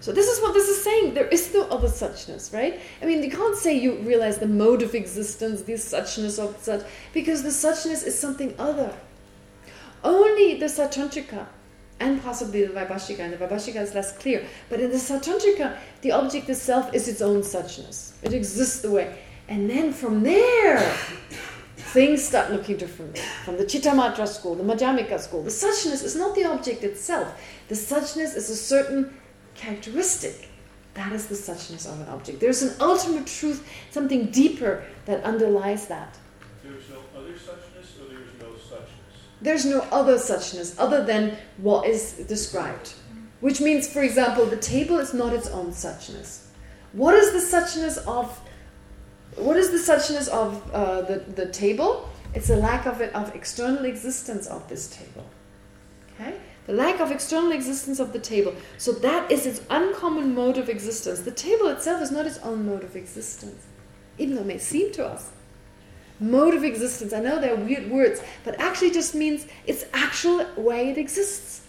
So this is what this is saying. There is no other suchness, right? I mean, you can't say you realize the mode of existence, the suchness of such, because the suchness is something other. Only the Sautrantika and possibly the Vaibhashika, and the Vaibhashika is less clear, but in the Sautrantika, the object itself is its own suchness. It exists the way. And then from there, things start looking differently. From the Chittamatra school, the Madhyamika school, the suchness is not the object itself. The suchness is a certain characteristic. That is the suchness of an object. There's an ultimate truth, something deeper that underlies that. There is no other suchness, or there is no suchness? There's no other suchness other than what is described. Which means, for example, the table is not its own suchness. What is the suchness of what is the suchness of uh, the, the table? It's a lack of it, of external existence of this table. Okay? The lack of external existence of the table. So that is its uncommon mode of existence. The table itself is not its own mode of existence, even though it may seem to us. Mode of existence. I know they're weird words, but actually just means its actual way it exists.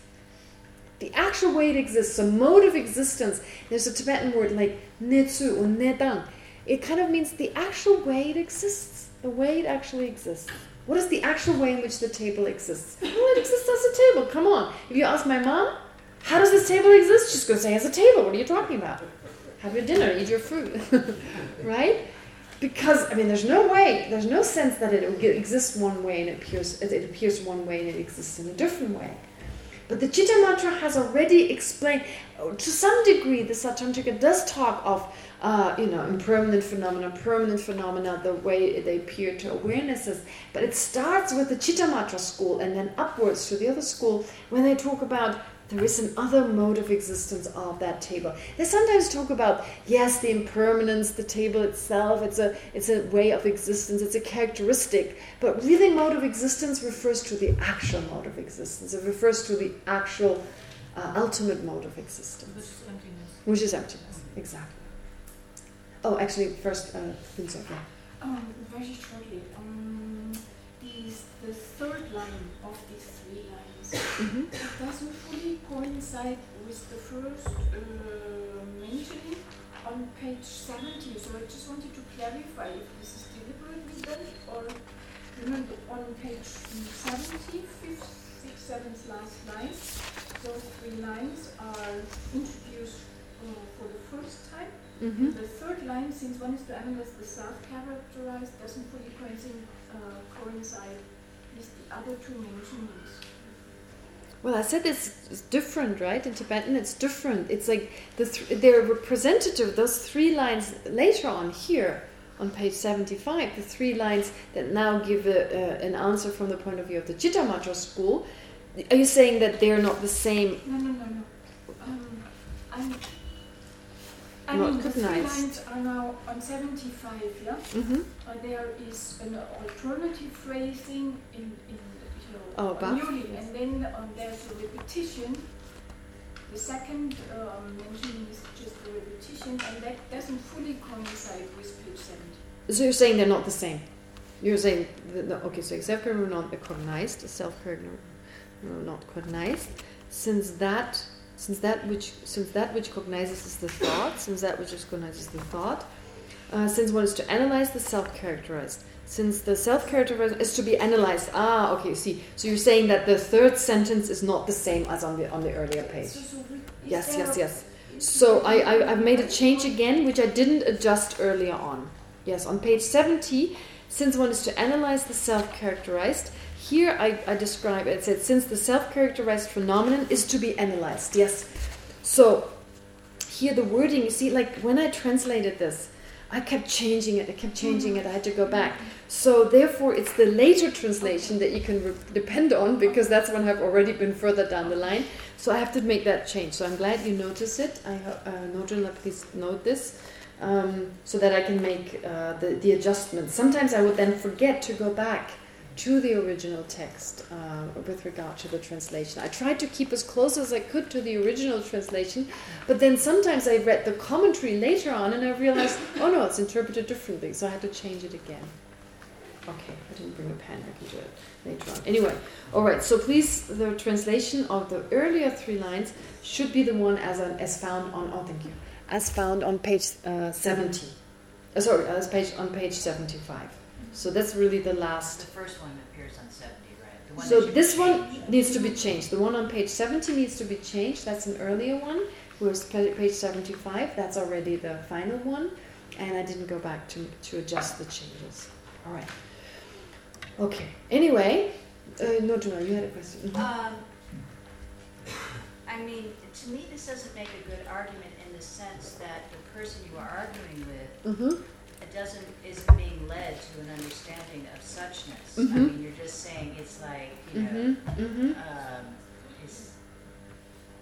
The actual way it exists. So mode of existence. There's a Tibetan word like netsu or nedang. It kind of means the actual way it exists. The way it actually exists. What is the actual way in which the table exists? Well, it exists as a table. Come on. If you ask my mom, how does this table exist? She's going to say, as a table. What are you talking about? Have your dinner, eat your food. right? Because, I mean, there's no way, there's no sense that it exists one way and it appears, it appears one way and it exists in a different way. But the Chittamatra has already explained, to some degree, the Sautrantika does talk of, uh, you know, impermanent phenomena, permanent phenomena, the way they appear to awarenesses. But it starts with the Chittamatra school and then upwards to the other school when they talk about there is another mode of existence of that table. They sometimes talk about, yes, the impermanence, the table itself, it's a, it's a way of existence, it's a characteristic. But really mode of existence refers to the actual mode of existence. It refers to the actual uh, ultimate mode of existence. Which is emptiness. Which is emptiness, exactly. Oh, actually, first, uh, Vincent, yeah. Um, very shortly, um, these, the third line of these three lines, Mm-hmm. it doesn't fully coincide with the first uh, mentioning on page 70. So I just wanted to clarify if this is deliberately done or remember on page 70, fifth, sixth, seventh, last line, those three lines are introduced uh, for the first time. Mm-hmm. The third line, since one is to analyze the self-characterized, doesn't fully coincide, uh, coincide with the other two mentionings. Well, I said it's, it's different, right? In Tibetan, it's different. It's like the th they're representative. Those three lines later on here, on page 75, the three lines that now give a, uh, an answer from the point of view of the Chittamatra school. Are you saying that they're not the same? No, no, no, no. Um, I'm, I Not mean, the three lines are now on 75, yeah? Mm-hmm. Uh, there is an alternative phrasing in, in Oh, uh, above? newly, and then um, there's a repetition. The second um, mentioning is just a repetition, and that doesn't fully coincide with page 70. So you're saying they're not the same? You're saying that, no, okay, so self-character not cognized, self-character not cognized, since that since that which since that which cognizes is the thought, since that which is cognizes the thought, uh, since one is to analyze the self-characterized, since the self-characterized is to be analyzed. Ah, okay, see. So you're saying that the third sentence is not the same as on the on the earlier page. So, so we- is Yes, yes, yes. So I, I, I've made a change again, which I didn't adjust earlier on. Yes, on page 70, since one is to analyze the self-characterized, here I, I describe it. It said, since the self-characterized phenomenon is to be analyzed. Yes. So here the wording, you see, like when I translated this, I kept changing it. I kept changing it. I had to go back. So therefore, it's the later translation that you can depend on because that's when I've already been further down the line. So I have to make that change. So I'm glad you notice it. I hope uh, please note this. um, so that I can make uh, the, the adjustments. Sometimes I would then forget to go back to the original text uh, with regard to the translation. I tried to keep as close as I could to the original translation, but then sometimes I read the commentary later on and I realized, oh no, it's interpreted differently, so I had to change it again. Okay, I didn't bring a pen, I can do it later on. Anyway, all right, so please, the translation of the earlier three lines should be the one as, an, as found on, oh thank you, as found on page uh, 70. Uh, sorry, as page on page 75. So that's really the last. The first one appears on 70, right? The one So this one needs to be changed. The one on page 70 needs to be changed. That's an earlier one. Whereas pa- page 75, that's already the final one. And I didn't go back to, to adjust the changes. All right. Okay. Anyway, uh, no, Joanna, you had a question. Mhm. Um, I mean, to me, this doesn't make a good argument in the sense that the person you are arguing with Mhm. it doesn't isn't being led to an understanding of suchness. I Mhm. mean, you're just saying it's like you know, Mhm. Mhm. um, it's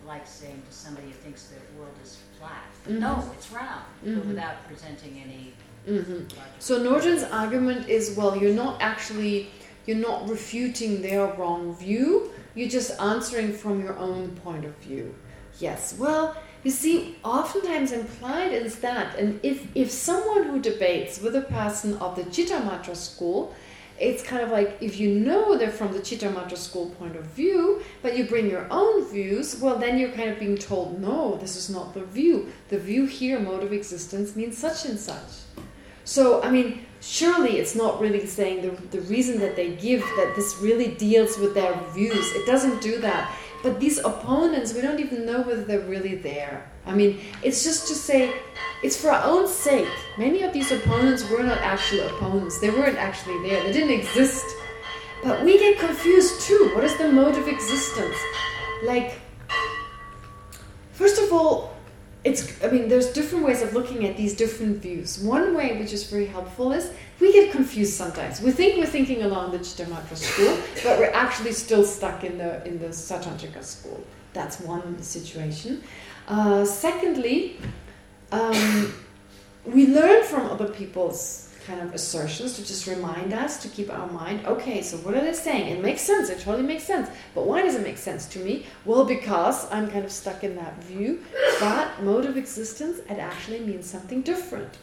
like saying to somebody who thinks the world is flat, no, it's round, but without presenting any Mhm. So Norton's argument is, well, you're not actually, you're not refuting their wrong view. You're just answering from your own point of view. Yes. Well, you see, oftentimes implied is that, and if if someone who debates with a person of the Chittamatra school, it's kind of like if you know they're from the Chittamatra school point of view, but you bring your own views, well, then you're kind of being told, no, this is not the view. The view here, mode of existence, means such and such. So, I mean, surely it's not really saying the, the reason that they give that this really deals with their views. It doesn't do that. But these opponents, we don't even know whether they're really there. I mean, it's just to say, it's for our own sake. Many of these opponents were not actual opponents. They weren't actually there. They didn't exist. But we get confused too. What is the mode of existence? Like, first of all, it's I mean, there's different ways of looking at these different views. One way, which is very helpful, is we get confused sometimes. We think we're thinking along the Chittamatra school, but we're actually still stuck in the in the Sautrantika school. That's one situation. Uh, secondly, um, we learn from other people's kind of assertions to just remind us to keep our mind, okay, so what are they saying? It makes sense, it totally makes sense. But why does it make sense to me? Well, because I'm kind of stuck in that view. But mode of existence, it actually means something different.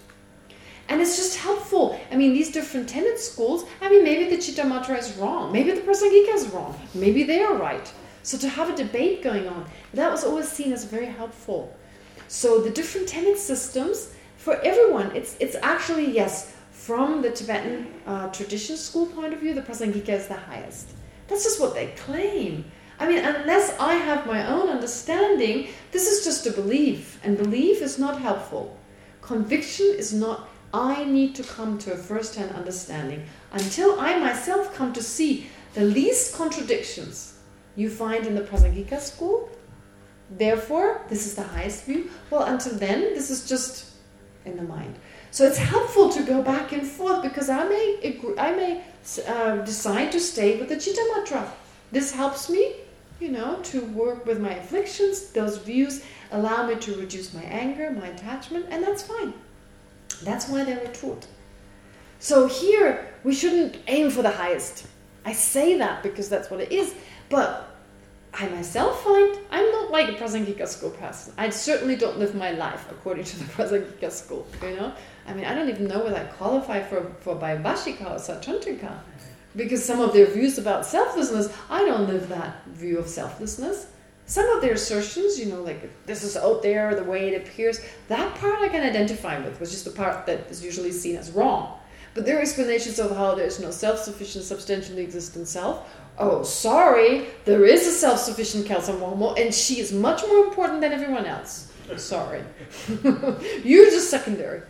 And it's just helpful. I mean, these different tenet schools, I mean, maybe the Chittamatra is wrong. Maybe the Prasangika is wrong. Maybe they are right. So to have a debate going on, that was always seen as very helpful. So the different tenet systems, for everyone, it's it's actually, yes, from the Tibetan uh, tradition school point of view, the Prasangika is the highest. That's just what they claim. I mean, unless I have my own understanding, this is just a belief. And belief is not helpful. Conviction is not, I need to come to a first-hand understanding. Until I myself come to see the least contradictions you find in the Prasangika school, therefore, this is the highest view. Well, until then, this is just in the mind. So it's helpful to go back and forth because I may I may uh, decide to stay with the Chittamatra. This helps me, you know, to work with my afflictions. Those views allow me to reduce my anger, my attachment, and that's fine. That's why they were taught. So here, we shouldn't aim for the highest. I say that because that's what it is, but I myself find I'm not like a Prasangika school person. I certainly don't live my life according to the Prasangika school, you know? I mean, I don't even know whether I qualify for, for Vaibhashika or Sautrantika. Because some of their views about selflessness, I don't live that view of selflessness. Some of their assertions, you know, like this is out there, the way it appears, that part I can identify with, which is the part that is usually seen as wrong. But their explanations of how there's no self-sufficient, substantially existent self, oh, sorry, there is a self-sufficient Kelsang Wangmo, and she is much more important than everyone else. Sorry. You're just secondary.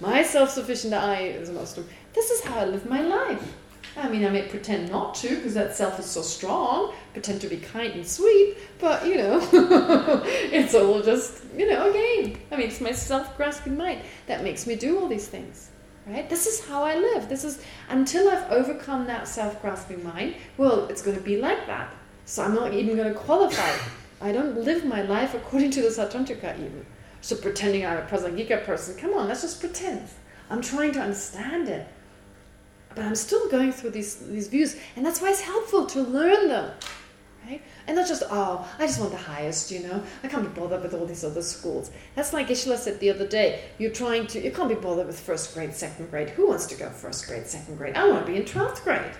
My self-sufficient I is most important. This is how I live my life. I mean, I may pretend not to, because that self is so strong, pretend to be kind and sweet, but, you know, it's all just, you know, a game. I mean, it's my self-grasping mind that makes me do all these things. Right? This is how I live. This is until I've overcome that self-grasping mind. Well, it's going to be like that. So I'm not even going to qualify. I don't live my life according to the Sautrantika even. So pretending I'm a Prasangika person, come on, let's just pretend. I'm trying to understand it. But I'm still going through these, these views. And that's why it's helpful to learn them. Right? And not just, oh, I just want the highest, you know. I can't be bothered with all these other schools. That's like Geshe-la said the other day. You're trying to, you can't be bothered with first grade, second grade. Who wants to go first grade, second grade? I want to be in 12th grade.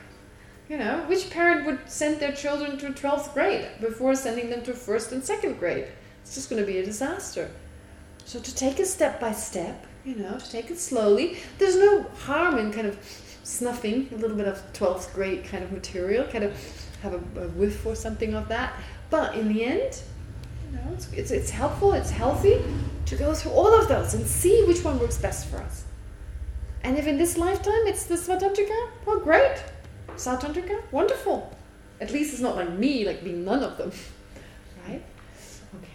You know, which parent would send their children to 12th grade before sending them to first and second grade? It's just going to be a disaster. So to take it step by step, you know, to take it slowly. There's no harm in kind of snuffing a little bit of 12th grade kind of material, kind of have a, a whiff or something of that. But in the end, you know, it's, it's, it's helpful, it's healthy to go through all of those and see which one works best for us. And if in this lifetime it's the Svatantrika, well, great. Sautrantika, wonderful. At least it's not like me, like being none of them. Right? Okay.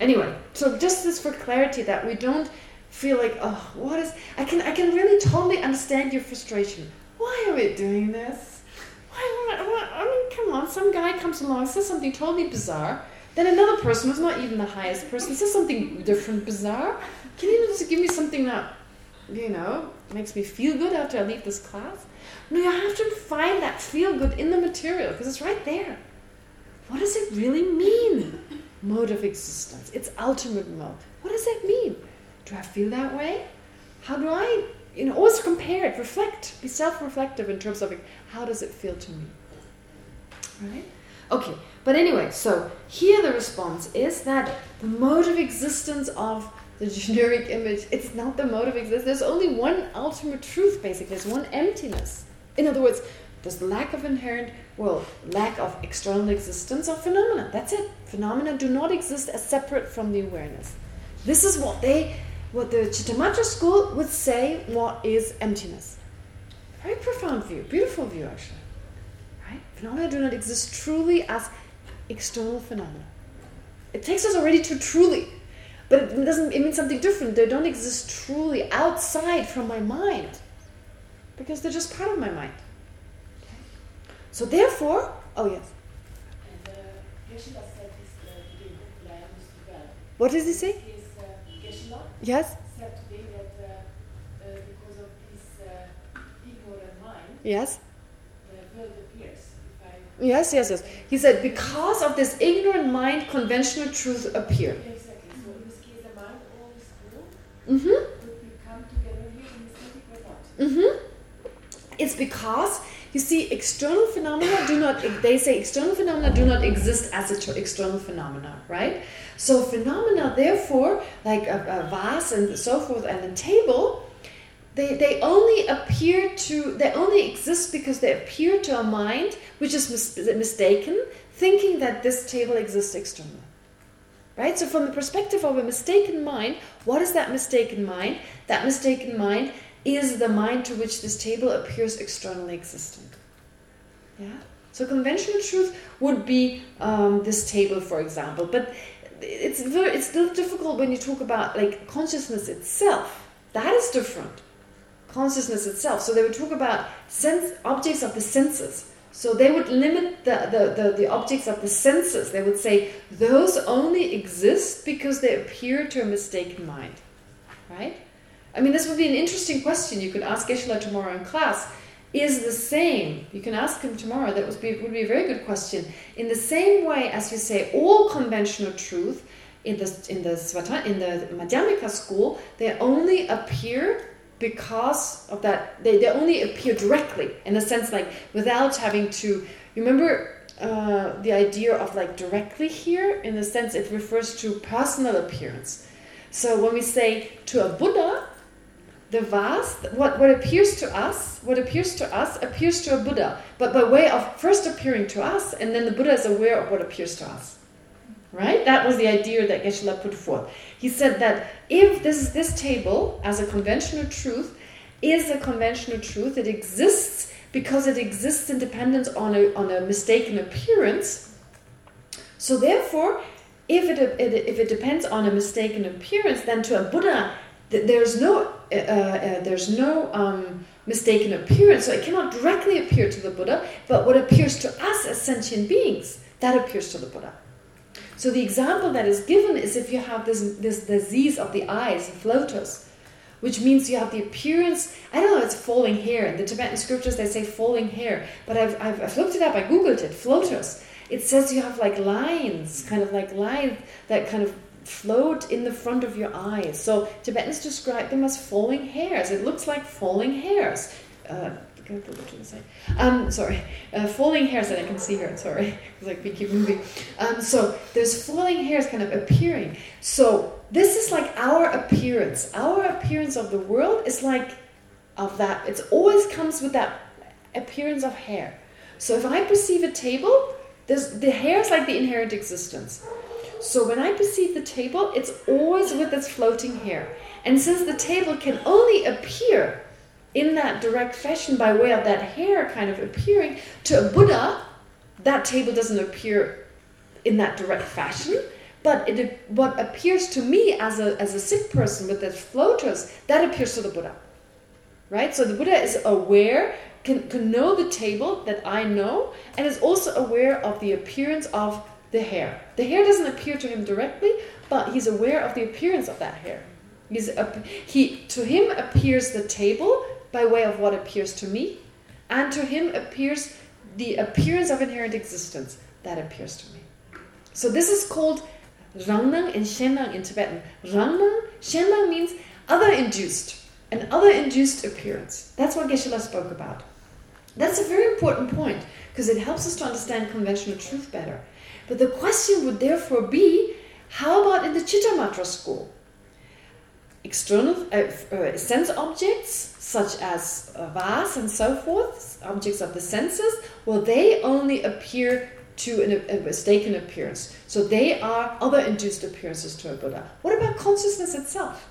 Anyway, so just this for clarity that we don't feel like, oh, what is... I can I can really totally understand your frustration. Why are we doing this? Why, why, I mean, come on, some guy comes along, says something totally bizarre, then another person who's not even the highest person says something different, bizarre. Can you just give me something that, you know, makes me feel good after I leave this class? No, you have to find that feel good in the material because it's right there. What does it really mean? Mode of existence. It's ultimate mode. What does that mean? Do I feel that way? How do I, you know, always compare it, reflect, be self-reflective in terms of how does it feel to me? Right? Okay, but anyway, so here the response is that the mode of existence of the generic image, it's not the mode of existence. There's only one ultimate truth, basically. There's one emptiness. In other words, there's lack of inherent, well, lack of external existence of phenomena. That's it. Phenomena do not exist as separate from the awareness. This is what they, what the Chittamatra school would say what is emptiness. Very profound view, beautiful view actually. Right? Phenomena do not exist truly as external phenomena. It takes us already to truly, but it doesn't. It means something different. They don't exist truly outside from my mind, because they're just part of my mind. Okay? So therefore, oh yes. What does he say? Yes. because of ignorant mind, Yes. Yes. Yes. Yes. He said because of this ignorant mind, conventional truths appear. Exactly. So in this case, the mind always grew. Mm-hmm. Together here in the city? Mm-hmm. It's because you see, external phenomena do not. They say external phenomena do not exist as external phenomena, right? So phenomena, therefore, like a, a vase and so forth, and a table, they they only appear to. They only exist because they appear to a mind which is mis mistaken, thinking that this table exists externally. Right? So from the perspective of a mistaken mind, what is that mistaken mind? That mistaken mind is the mind to which this table appears externally existent. Yeah. So conventional truth would be um, this table, for example, but it's very, it's still difficult when you talk about like consciousness itself. That is different. Consciousness itself. So they would talk about sense objects of the senses. So they would limit the, the, the, the objects of the senses. They would say those only exist because they appear to a mistaken mind. Right? I mean, this would be an interesting question you could ask Geshe-la tomorrow in class. Is the same, you can ask him tomorrow, that would be, would be a very good question. In the same way as you say all conventional truth in the, in the, Svata, in the Madhyamika school, they only appear because of that, they, they only appear directly, in a sense like without having to, remember uh, the idea of like directly here, in the sense it refers to personal appearance. So when we say to a Buddha, the vast, what, what appears to us, what appears to us appears to a Buddha, but by way of first appearing to us, and then the Buddha is aware of what appears to us. Right? That was the idea that Geshe-la put forth. He said that if this this table, as a conventional truth, is a conventional truth, it exists because it exists in dependence on a, on a mistaken appearance. So therefore, if it, if it depends on a mistaken appearance, then to a Buddha, there's no uh, uh, there's no um, mistaken appearance, so it cannot directly appear to the Buddha, but what appears to us as sentient beings, that appears to the Buddha. So the example that is given is if you have this, this disease of the eyes, floaters, which means you have the appearance, I don't know, it's falling hair. In the Tibetan scriptures, they say falling hair. But I've, I've, I've looked it up, I Googled it, floaters. It says you have like lines, kind of like lines that kind of float in the front of your eyes. So Tibetans describe them as falling hairs. It looks like falling hairs. Uh, um, sorry, uh, falling hairs that I can see here. Sorry, it's like we keep moving. Um, so there's falling hairs kind of appearing. So this is like our appearance. Our appearance of the world is like of that. It always comes with that appearance of hair. So if I perceive a table, the hair is like the inherent existence. So when I perceive the table, it's always with its floating hair. And since the table can only appear in that direct fashion by way of that hair kind of appearing, to a Buddha, that table doesn't appear in that direct fashion, but it, what appears to me as a, as a sick person with the floaters, that appears to the Buddha. Right? So the Buddha is aware, can, can know the table that I know, and is also aware of the appearance of the hair. The hair doesn't appear to him directly, but he's aware of the appearance of that hair. He's, he To him appears the table by way of what appears to me, and to him appears the appearance of inherent existence that appears to me. So this is called Rangnam and Shenang in Tibetan. Rangnam, Shenang means other induced, an other induced appearance. That's what Geshe-la spoke about. That's a very important point because it helps us to understand conventional truth better. But the question would therefore be, how about in the Chittamatra school? External uh, uh, sense objects, such as uh, vas and so forth, objects of the senses, well, they only appear to an, a mistaken appearance. So they are other induced appearances to a Buddha. What about consciousness itself?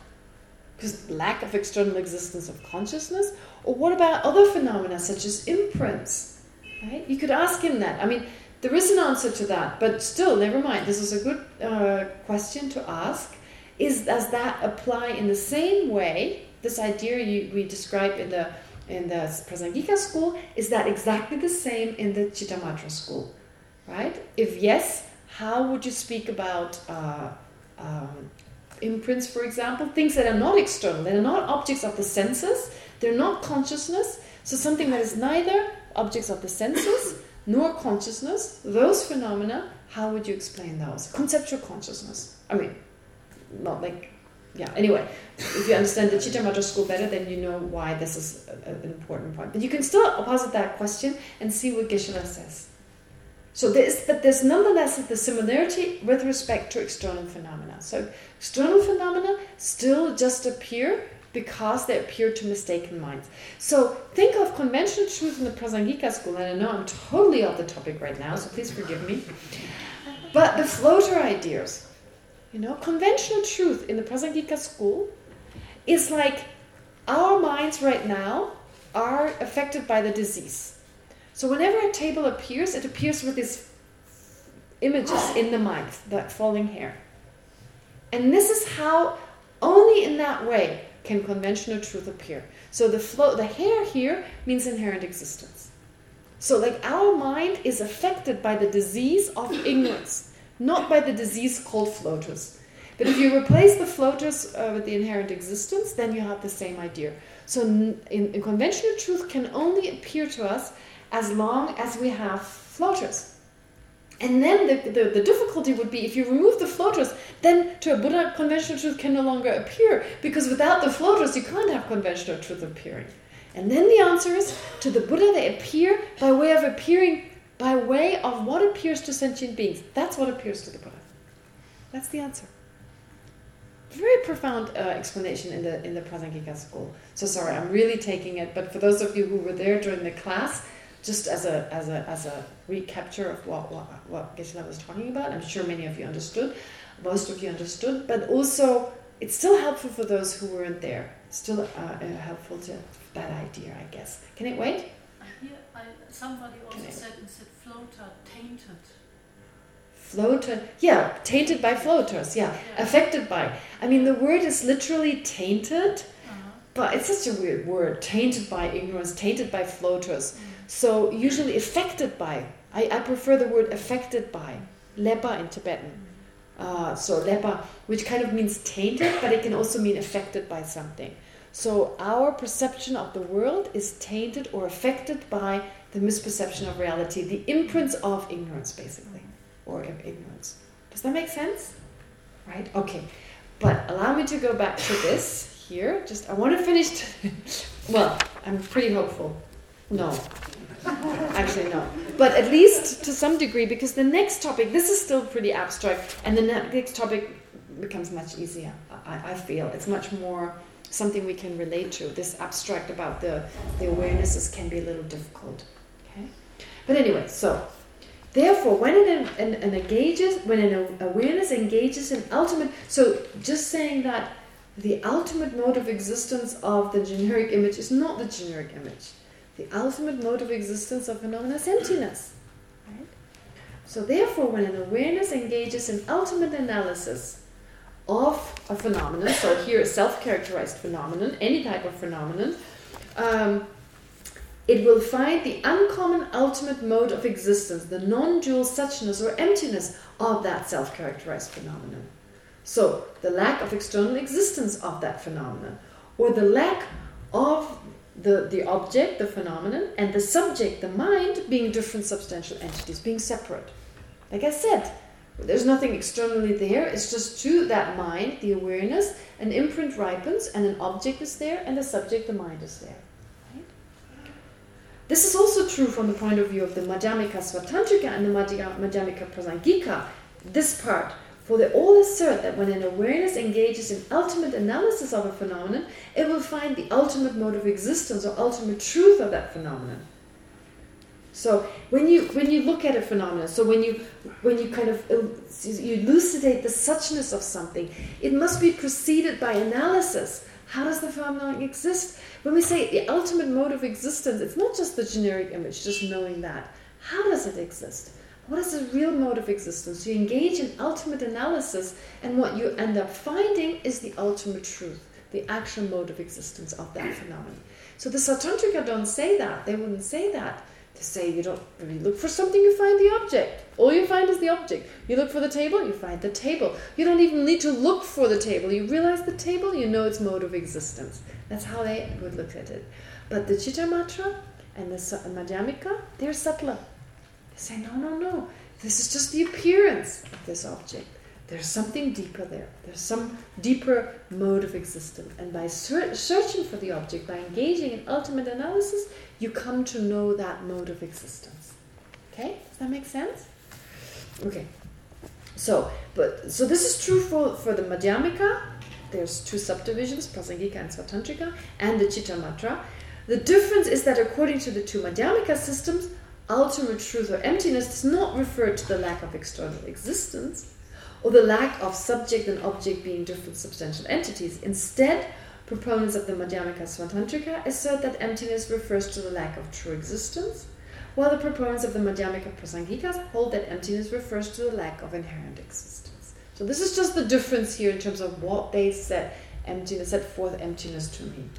Because lack of external existence of consciousness? Or what about other phenomena such as imprints? Right? You could ask him that. I mean, there is an answer to that, but still, never mind. This is a good uh, question to ask. Is Does that apply in the same way, this idea you, we described in the in the Prasangika school, is that exactly the same in the Chittamatra school? right? If yes, how would you speak about uh, um, imprints, for example? Things that are not external, that are not objects of the senses, they're not consciousness. So something that is neither objects of the senses nor consciousness, those phenomena, how would you explain those? Conceptual consciousness. I mean, not like, yeah, anyway, if you understand the Chittamatra school better, then you know why this is a, an important point. But you can still posit that question and see what Geshe-la says. So there's, but there's nonetheless the similarity with respect to external phenomena. So external phenomena still just appear because they appear to mistaken minds. So think of conventional truth in the Prasangika school, and I know I'm totally off the topic right now, so please forgive me. But the floater ideas, you know, conventional truth in the Prasangika school is like our minds right now are affected by the disease. So whenever a table appears, it appears with these images in the mind, that falling hair. And this is how, only in that way, can conventional truth appear. So the flow, the hair here means inherent existence. So like our mind is affected by the disease of ignorance, not by the disease called floaters. But if you replace the floaters uh, with the inherent existence, then you have the same idea. So in, in conventional truth can only appear to us as long as we have floaters. And then the, the, the, difficulty would be if you remove the floaters, then to a Buddha, conventional truth can no longer appear because without the floaters, you can't have conventional truth appearing. And then the answer is, to the Buddha, they appear by way of appearing, by way of what appears to sentient beings. That's what appears to the Buddha. That's the answer. Very profound uh, explanation in the in the Prasangika school. So sorry, I'm really taking it, but for those of you who were there during the class, just as a as a as a recapture of what what, what Geshe-la was talking about. I'm sure many of you understood, most of you understood, but also it's still helpful for those who weren't there. Still uh, uh, helpful to that idea, I guess. Can it wait? I, somebody also said it said floater tainted. Floater, yeah, tainted by floaters, yeah. yeah. affected by. I mean, the word is literally tainted, uh -huh. but it's such a weird word. Tainted by ignorance, tainted by floaters. Mm. So usually affected by. I, I prefer the word affected by. lepa in Tibetan. Uh, so lepa, which kind of means tainted, but it can also mean affected by something. So our perception of the world is tainted or affected by the misperception of reality, the imprints of ignorance, basically, or ignorance. Does that make sense? Right? Okay. But allow me to go back to this here. Just I want to finish. well, I'm pretty hopeful. No. Actually, no. But at least to some degree, because the next topic, this is still pretty abstract, and the next topic becomes much easier, I, I feel. It's much more something we can relate to. This abstract about the, the awarenesses can be a little difficult. Okay? But anyway, so Therefore, when an, an, an, engages, when an awareness engages in ultimate, so just saying that the ultimate mode of existence of the generic image is not the generic image. The ultimate mode of existence of phenomena is emptiness. Right? So therefore, when an awareness engages in ultimate analysis of a phenomenon, so here a self-characterized phenomenon, any type of phenomenon, um, it will find the uncommon ultimate mode of existence, the non-dual suchness or emptiness of that self-characterized phenomenon. So, the lack of external existence of that phenomenon, or the lack of the, the object, the phenomenon, and the subject, the mind, being different substantial entities, being separate. Like I said, there's nothing externally there, it's just to that mind, the awareness, an imprint ripens, and an object is there, and the subject, the mind, is there. This is also true from the point of view of the Madhyamika Svatantrika and the Madhyamika Prasangika. This part, for they all assert that when an awareness engages in ultimate analysis of a phenomenon, it will find the ultimate mode of existence or ultimate truth of that phenomenon. So when you when you look at a phenomenon, so when you when you kind of you elucidate the suchness of something, it must be preceded by analysis. How does the phenomenon exist? When we say the ultimate mode of existence, it's not just the generic image, just knowing that. How does it exist? What is the real mode of existence? You engage in ultimate analysis, and what you end up finding is the ultimate truth, the actual mode of existence of that phenomenon. So the Sautrantika don't say that. They wouldn't say that to say you don't really look for something, you find the object. All you find is the object. You look for the table, you find the table. You don't even need to look for the table. You realize the table, you know its mode of existence. That's how they would look at it. But the Chittamatra and the Madhyamika, they're subtler. They say, no, no, no. This is just the appearance of this object. There's something deeper there. There's some deeper mode of existence. And by ser searching for the object, by engaging in ultimate analysis, you come to know that mode of existence. Okay? Does that make sense? Okay. So, but so this is true for, for the Madhyamika. There's two subdivisions, Prasangika and Svatantrika, and the Chittamatra. The difference is that according to the two Madhyamika systems, ultimate truth or emptiness does not refer to the lack of external existence, or the lack of subject and object being different substantial entities. Instead, proponents of the Madhyamika Svatantrika assert that emptiness refers to the lack of true existence, while the proponents of the Madhyamika Prasangikas hold that emptiness refers to the lack of inherent existence. So this is just the difference here in terms of what they said emptiness set forth emptiness to mean.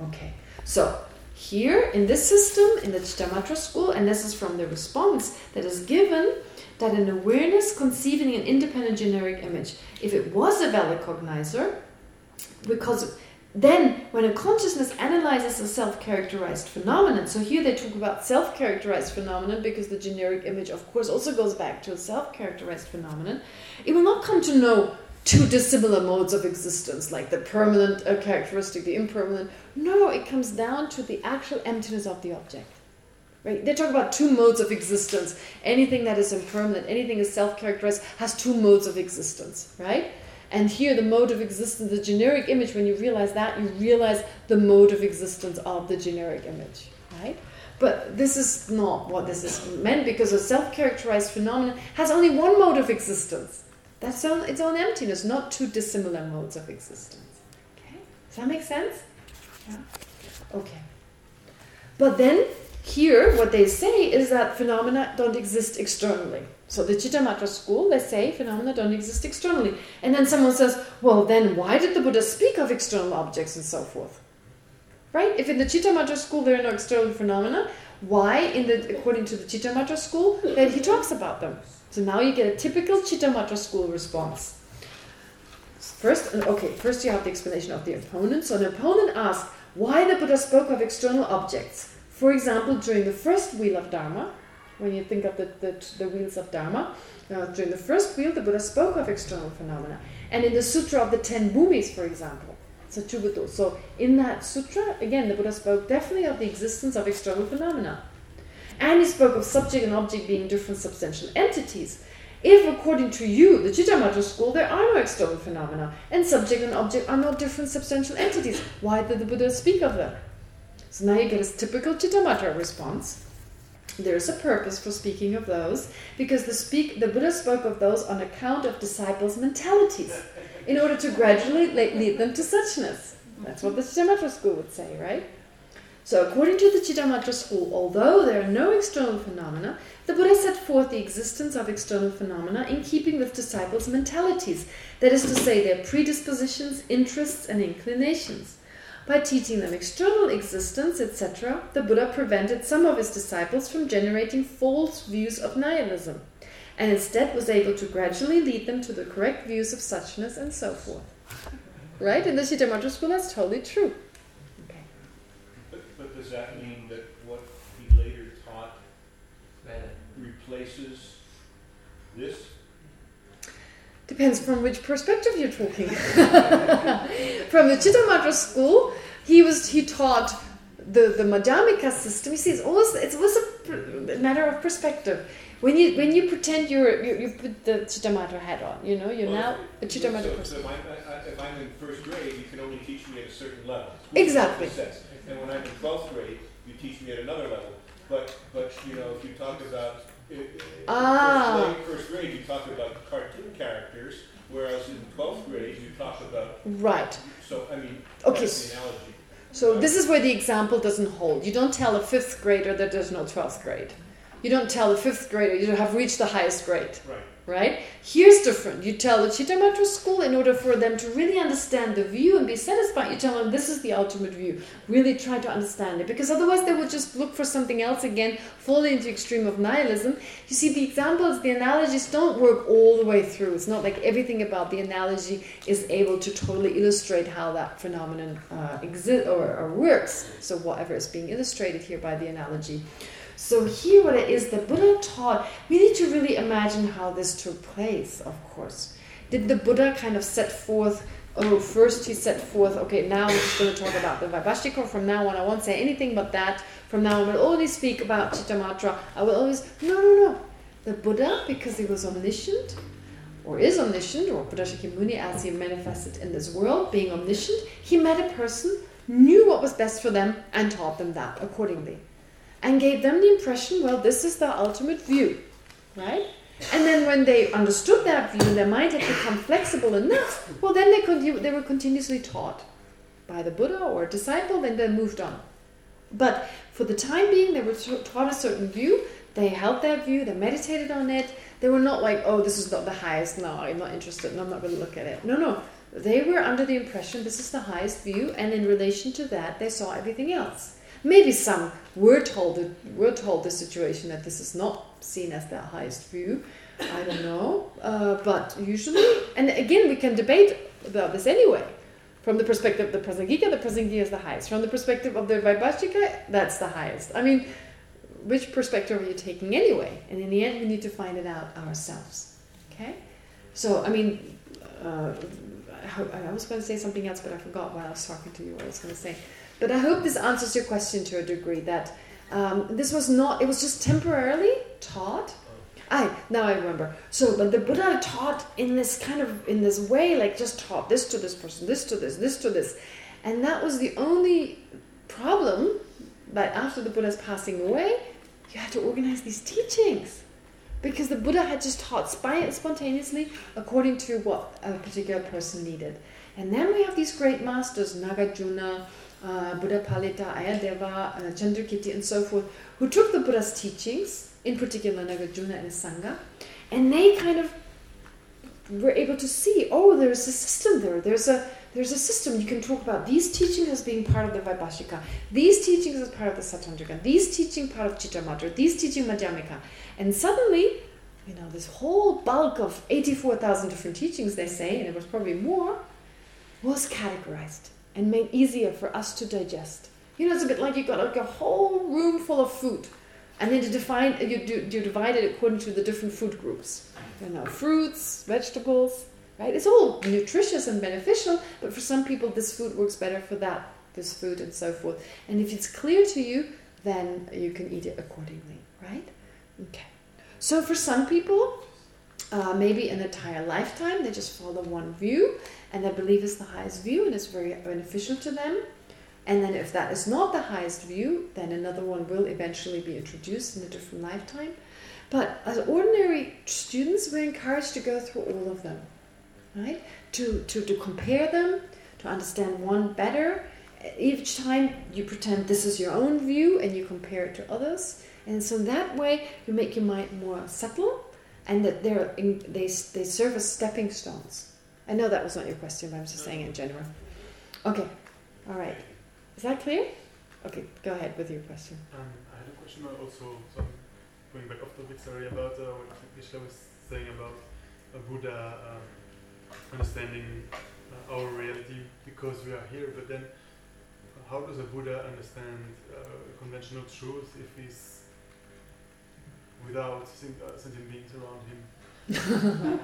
Okay, so here in this system, in the Chittamatra school, and this is from the response that is given, that an awareness conceiving an independent generic image, if it was a valid cognizer, because then when a consciousness analyzes a self-characterized phenomenon, so here they talk about self-characterized phenomenon because the generic image, of course, also goes back to a self-characterized phenomenon, it will not come to know two dissimilar modes of existence, like the permanent characteristic, the impermanent. No, it comes down to the actual emptiness of the object. Right? They talk about two modes of existence. Anything that is impermanent, anything is self-characterized, has two modes of existence, right? And here the mode of existence, the generic image, when you realize that, you realize the mode of existence of the generic image, right? But this is not what this is meant because a self-characterized phenomenon has only one mode of existence. That's on its own emptiness, not two dissimilar modes of existence. Okay? Does that make sense? Yeah. Okay. But then here, what they say is that phenomena don't exist externally. So the Chittamatra school, they say phenomena don't exist externally. And then someone says, well, then why did the Buddha speak of external objects and so forth? Right? If in the Chittamatra school there are no external phenomena, Why, in the according to the Chittamatra school, that he talks about them. So now you get a typical Chittamatra school response. First, uh, okay, first you have the explanation of the opponent. So an opponent asks why the Buddha spoke of external objects. For example, during the first wheel of Dharma, when you think of the, the, the wheels of Dharma, uh, during the first wheel, the Buddha spoke of external phenomena. And in the Sutra of the Ten Bhumis, for example. So in that sutra, again, the Buddha spoke definitely of the existence of external phenomena. And he spoke of subject and object being different substantial entities. If, according to you, the Chittamatra school, there are no external phenomena, and subject and object are not different substantial entities, why did the Buddha speak of them? So now you get a typical Chittamatra response. There is a purpose for speaking of those, because the, speak, the Buddha spoke of those on account of disciples' mentalities, in order to gradually lead them to suchness. That's what the Chittamatra school would say, right? So according to the Chittamatra school, although there are no external phenomena, the Buddha set forth the existence of external phenomena in keeping with disciples' mentalities, that is to say, their predispositions, interests, and inclinations. By teaching them external existence, etc., the Buddha prevented some of his disciples from generating false views of nihilism, and instead was able to gradually lead them to the correct views of suchness and so forth. Right? In the Chittamatra school, that's totally true. But, but does that mean that what he later taught replaces this? Depends from which perspective you're talking. from the Chittamatra school, he was he taught the the Madhyamika system. You see, it's always it's always a matter of perspective. When you when you pretend you're you, you put the Chittamatra hat on, you know, you're Well, now a Chittamatra so, person. So if I'm, I, I- if I'm in first grade, you can only teach me at a certain level. Exactly. And when I'm in twelfth grade, you teach me at another level. But, but, you know, if you talk about, i- i- Ah. first grade, first grade, you talk about cartoon characters, whereas in twelfth grade, you talk about, Right. so, I mean, Okay, that's the analogy. So this is where the example doesn't hold. You don't tell a fifth grader that there's no twelfth grade. You don't tell a fifth grader you have reached the highest grade. Right. Right? Here's different. You tell the Chittamatra school in order for them to really understand the view and be satisfied, you tell them this is the ultimate view. Really try to understand it. Because otherwise they would just look for something else again, fall into extreme of nihilism. You see, the examples, the analogies don't work all the way through. It's not like everything about the analogy is able to totally illustrate how that phenomenon uh, exists or, or works. So whatever is being illustrated here by the analogy. So here what it is, the Buddha taught, we need to really imagine how this took place, of course. Did the Buddha kind of set forth, oh, first he set forth, okay, now I'm just going to talk about the Vaibhashika, from now on I won't say anything but that, from now on we'll only speak about Chittamatra, I will always, no, no, no. The Buddha, because he was omniscient, or is omniscient, or Buddha Shakyamuni as he manifested in this world, being omniscient, he met a person, knew what was best for them, and taught them that accordingly and gave them the impression, well, this is the ultimate view, right? And then when they understood that view and their mind had become flexible enough, well, then they, continu- they were continuously taught by the Buddha or disciple, then moved on. But for the time being, they were taught a certain view, they held that view, they meditated on it, they were not like, oh, this is not the highest, no, I'm not interested, no, I'm not going to look at it. No, no, they were under the impression this is the highest view, and in relation to that, they saw everything else. Maybe some were told were told the situation that this is not seen as the highest view. I don't know, uh, but usually, and again, we can debate about this anyway. From the perspective of the Prasangika, the Prasangika is the highest. From the perspective of the Vaibhashika, that's the highest. I mean, which perspective are you taking anyway? And in the end, we need to find it out ourselves. Okay? So, I mean, uh, I, I was going to say something else, but I forgot while I was talking to you what I was going to say. But I hope this answers your question to a degree that um, this was not, it was just temporarily taught. I now I remember. So, but the Buddha taught in this kind of, in this way, like just taught this to this person, this to this, this to this. And that was the only problem that after the Buddha's passing away, you had to organize these teachings. Because the Buddha had just taught spontaneously according to what a particular person needed. And then we have these great masters, Nagarjuna, uh, Buddha Palita, Aryadeva, uh, Chandrakirti, and so forth, who took the Buddha's teachings, in particular Nagarjuna and his Sangha, and they kind of were able to see, oh, there's a system there. There's a there's a system you can talk about these teachings as being part of the Vaibhashika, these teachings as part of the Sautrantika, these teaching part of Chittamatra, these teaching Madhyamika. And suddenly, you know, this whole bulk of 84,000 different teachings, they say, and it was probably more, was categorized and made easier for us to digest. You know, it's a bit like you've got like a whole room full of food. And then you define you do you divide it according to the different food groups. You know, fruits, vegetables, right? It's all nutritious and beneficial, but for some people this food works better for that, this food and so forth. And if it's clear to you, then you can eat it accordingly, right? Okay. So for some people, uh, maybe an entire lifetime, they just follow one view and they believe it's the highest view and it's very beneficial to them. And then if that is not the highest view, then another one will eventually be introduced in a different lifetime. But as ordinary students, we're encouraged to go through all of them, right? To, to, to compare them, to understand one better. Each time you pretend this is your own view and you compare it to others. And so that way you make your mind more subtle and that they're in, they, they serve as stepping stones. I know that was not your question, but I'm just saying in general. Okay, all right. Is that clear? Okay, go ahead with your question. Um, I had a question also, so going back off topic, sorry, about uh, what Geshe-la was saying about uh, Buddha um, understanding uh, our reality because we are here, but then how does a Buddha understand uh, conventional truth if he's without uh, sentient beings around him?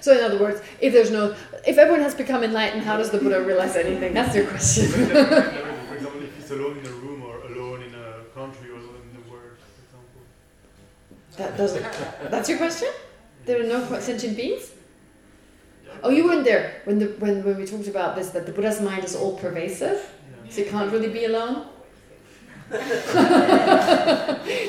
so in other words, if there's no, if everyone has become enlightened, how does the Buddha realize anything? That's your question. for example, if he's alone in a room or alone in a country or alone in the world, for example. That doesn't. That's your question. There are no sentient beings. Oh, you weren't there when the when when we talked about this that the Buddha's mind is all pervasive, Yeah. so you can't really be alone.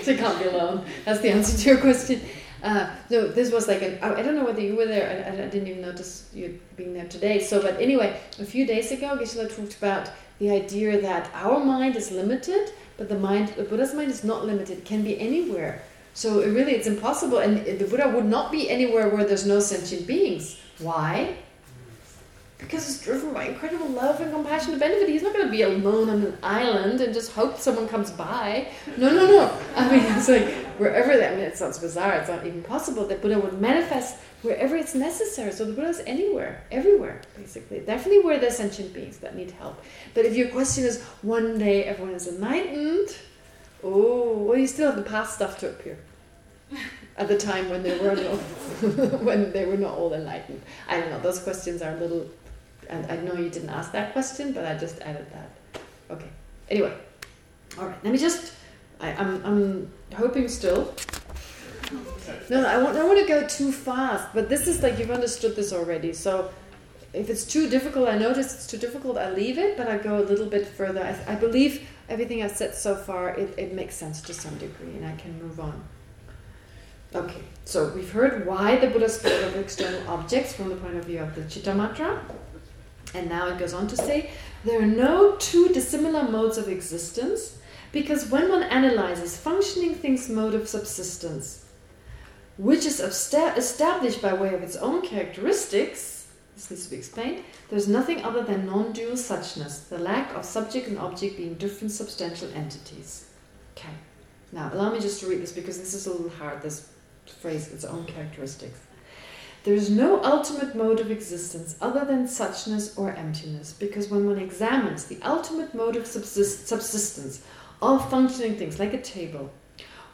so you can't be alone. That's the answer to your question. Uh, no, this was like an, I I don't know whether you were there, I, I didn't even notice you being there today. So, but anyway, a few days ago, Geshe-la talked about the idea that our mind is limited, but the mind, the Buddha's mind is not limited, It can be anywhere. So it really, it's impossible, and the Buddha would not be anywhere where there's no sentient beings. Why? Because it's driven by incredible love and compassion to benefit. He's not going to be alone on an island and just hope someone comes by. No, no, no. I mean, it's like wherever that, I mean, it sounds bizarre. It's not even possible that Buddha would manifest wherever it's necessary. So the Buddha is anywhere, everywhere, basically. Definitely where there's sentient beings that need help. But if your question is, one day everyone is enlightened, oh, well, you still have the past stuff to appear. At the time when they were no, when they were not all enlightened. I don't know, those questions are a little and I know you didn't ask that question, but I just added that. Okay. Anyway. All right. Let me just. I, I'm. I'm hoping still. No, no. I won't. I want to go too fast. But this is like you've understood this already. So if it's too difficult, I notice it's too difficult. I leave it, but I go a little bit further. I, I believe everything I've said so far. It, it makes sense to some degree, and I can move on. Okay. So we've heard why the Buddha spoke of external objects from the point of view of the Chittamatra. And now it goes on to say, there are no two dissimilar modes of existence, because when one analyzes functioning things' mode of subsistence, which is established by way of its own characteristics, this needs to be explained, there's nothing other than non-dual suchness, the lack of subject and object being different substantial entities. Okay. Now, allow me just to read this because this is a little hard, this phrase, its own characteristics. There is no ultimate mode of existence other than suchness or emptiness, because when one examines the ultimate mode of subsist subsistence of functioning things, like a table,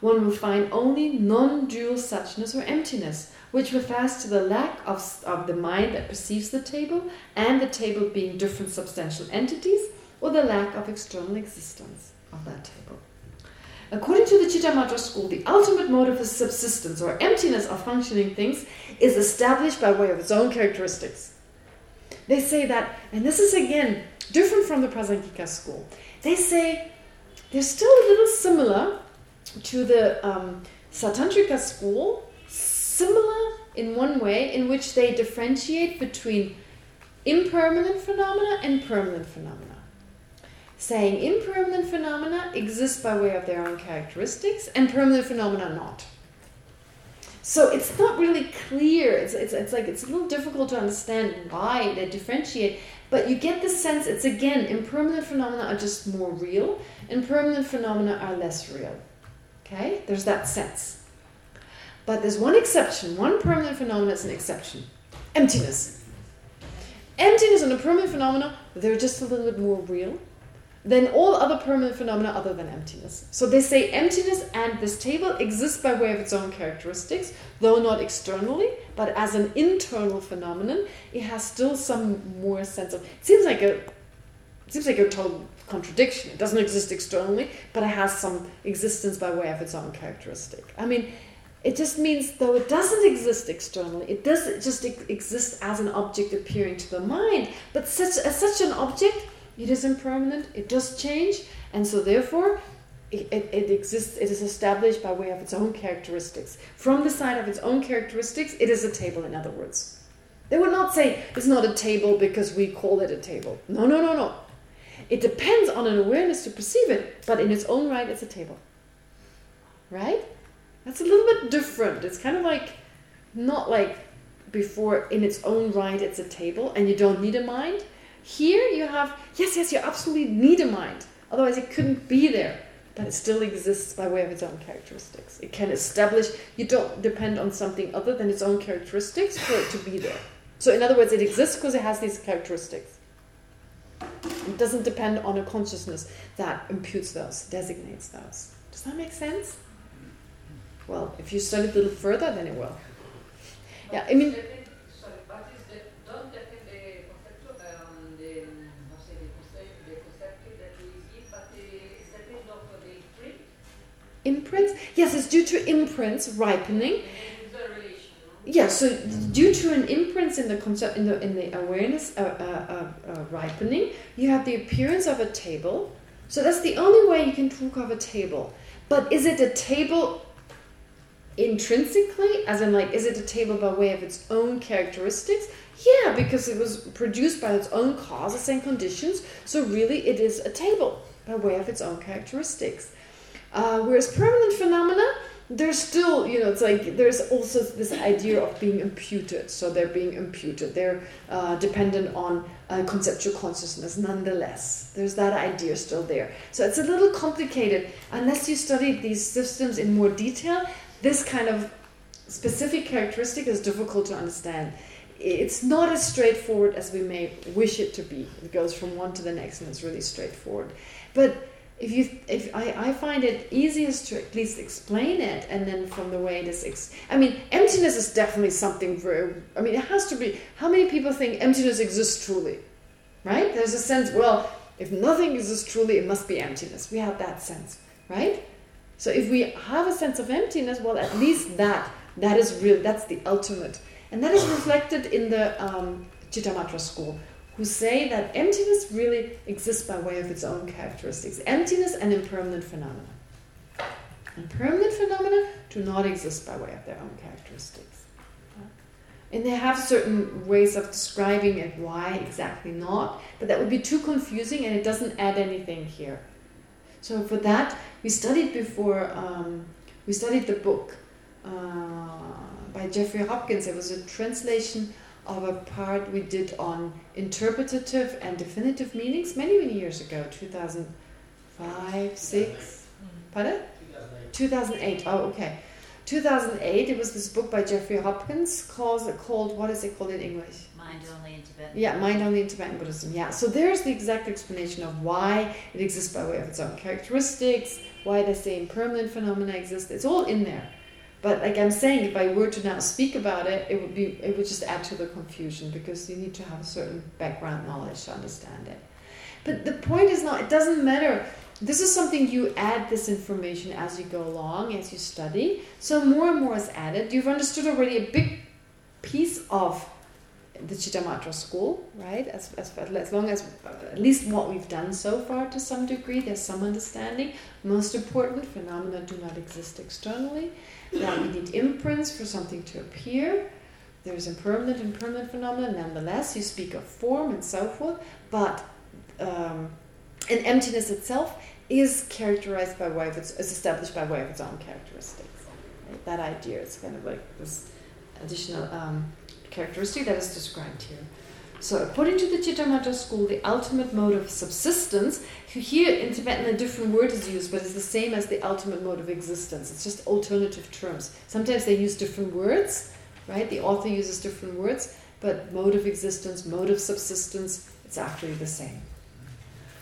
one will find only non-dual suchness or emptiness, which refers to the lack of, of the mind that perceives the table, and the table being different substantial entities, or the lack of external existence of that table. According to the Chittamatra school, the ultimate mode of subsistence or emptiness of functioning things is established by way of its own characteristics. They say that, and this is again different from the Prasangika school, they say they're still a little similar to the um, Sautrantika school, similar in one way in which they differentiate between impermanent phenomena and permanent phenomena saying impermanent phenomena exist by way of their own characteristics and permanent phenomena not. So it's not really clear. It's, it's, it's like it's a little difficult to understand why they differentiate. But you get the sense it's again, impermanent phenomena are just more real, and permanent phenomena are less real. Okay? There's that sense. But there's one exception. One permanent phenomenon is an exception. Emptiness. Emptiness and a permanent phenomena, they're just a little bit more real than all other permanent phenomena other than emptiness. So they say emptiness and this table exist by way of its own characteristics, though not externally, but as an internal phenomenon, it has still some more sense of... It seems like a, seems like a total contradiction. It doesn't exist externally, but it has some existence by way of its own characteristic. I mean, it just means, though it doesn't exist externally, it does just exist as an object appearing to the mind, but such as such an object it is impermanent, it does change, and so therefore it, it, it, exists, it is established by way of its own characteristics. From the side of its own characteristics, it is a table, in other words. They would not say it's not a table because we call it a table. No, no, no, no. It depends on an awareness to perceive it, but in its own right, it's a table. Right? That's a little bit different. It's kind of like, not like before in its own right, it's a table, and you don't need a mind. Here you have, yes, yes, you absolutely need a mind. Otherwise it couldn't be there. But it still exists by way of its own characteristics. It can establish, you don't depend on something other than its own characteristics for it to be there. So in other words, it exists because it has these characteristics. It doesn't depend on a consciousness that imputes those, designates those. Does that make sense? Well, if you study a little further, then it will. Yeah, I mean... imprints? Yes, it's due to imprints ripening. Yeah, so due to an imprint in the concept in the in the awareness uh, uh, uh, ripening, you have the appearance of a table. So that's the only way you can talk of a table. But is it a table intrinsically, as in like, is it a table by way of its own characteristics? Yeah, because it was produced by its own causes and conditions. So really, it is a table by way of its own characteristics. Uh, whereas permanent phenomena, there's still, you know, it's like there's also this idea of being imputed. So they're being imputed. They're uh, dependent on uh, conceptual consciousness nonetheless. There's that idea still there. So it's a little complicated. Unless you study these systems in more detail, this kind of specific characteristic is difficult to understand. It's not as straightforward as we may wish it to be. It goes from one to the next and it's really straightforward. But if you if I, I find it easiest to at least explain it and then from the way it is I mean emptiness is definitely something very I mean it has to be how many people think emptiness exists truly? Right? There's a sense well if nothing exists truly it must be emptiness. We have that sense right? So if we have a sense of emptiness well at least that that is real that's the ultimate. And that is reflected in the um, Chittamatra school who say that emptiness really exists by way of its own characteristics. Emptiness and impermanent phenomena. Impermanent phenomena do not exist by way of their own characteristics. And they have certain ways of describing it, why exactly not, but that would be too confusing and it doesn't add anything here. So for that, we studied before, um, we studied the book uh, by Jeffrey Hopkins. It was a translation of a part we did on interpretative and definitive meanings many, many years ago, 2005, 6, pardon? 2008, oh, okay. 2008, it was this book by Jeffrey Hopkins called, called what is it called in English? Mind Only in Tibetan. Yeah, Mind Only in Tibetan Buddhism, yeah. So there's the exact explanation of why it exists by way of its own characteristics, why the same permanent phenomena exist. It's all in there. But like I'm saying, if I were to now speak about it, it would be it would just add to the confusion because you need to have a certain background knowledge to understand it. But the point is not, it doesn't matter. This is something you add this information as you go along, as you study. So more and more is added. You've understood already a big piece of the Chittamatra school, right? As, as, as long as, at least what we've done so far to some degree, there's some understanding. Most important, phenomena do not exist externally that we need imprints for something to appear. There's impermanent and permanent phenomena. Nonetheless, you speak of form and so forth, but um, and emptiness itself is characterized by way of its is established by way of its own characteristics. Right? That idea is kind of like this additional um, characteristic that is described here. So according to the Chittamatra school, the ultimate mode of subsistence, here in Tibetan a different word is used, but it's the same as the ultimate mode of existence. It's just alternative terms. Sometimes they use different words, right? The author uses different words, but mode of existence, mode of subsistence, it's actually the same.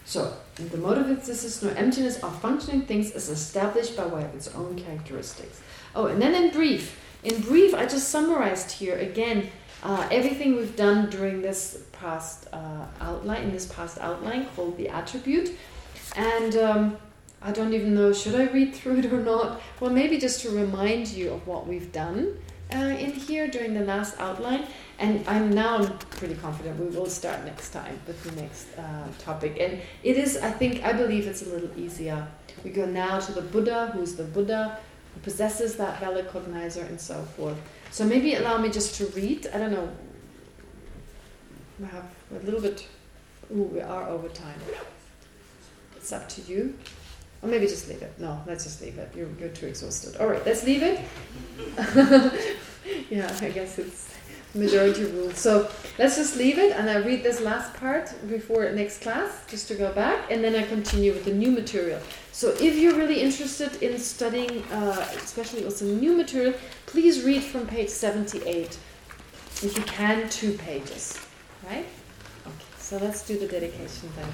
So, the mode of existence no emptiness of functioning things is established by way of its own characteristics. Oh, and then in brief, in brief, I just summarized here again uh, everything we've done during this past uh, outline, in this past outline called the attribute. And um, I don't even know, should I read through it or not? Well, maybe just to remind you of what we've done uh, in here during the last outline. And I'm now pretty confident we will start next time with the next uh, topic. And it is, I think, I believe it's a little easier. We go now to the Buddha, who's the Buddha, who possesses that valid cognizer and so forth. So maybe allow me just to read. I don't know. We have a little bit. Ooh, we are over time. It's up to you. Or maybe just leave it. No, let's just leave it. You're, you're too exhausted. All right, let's leave it. yeah, I guess it's majority rule. So let's just leave it and I read this last part before next class, just to go back, and then I continue with the new material. So if you're really interested in studying, uh, especially also new material, please read from page 78. If you can, two pages, right? Okay, so let's do the dedication then.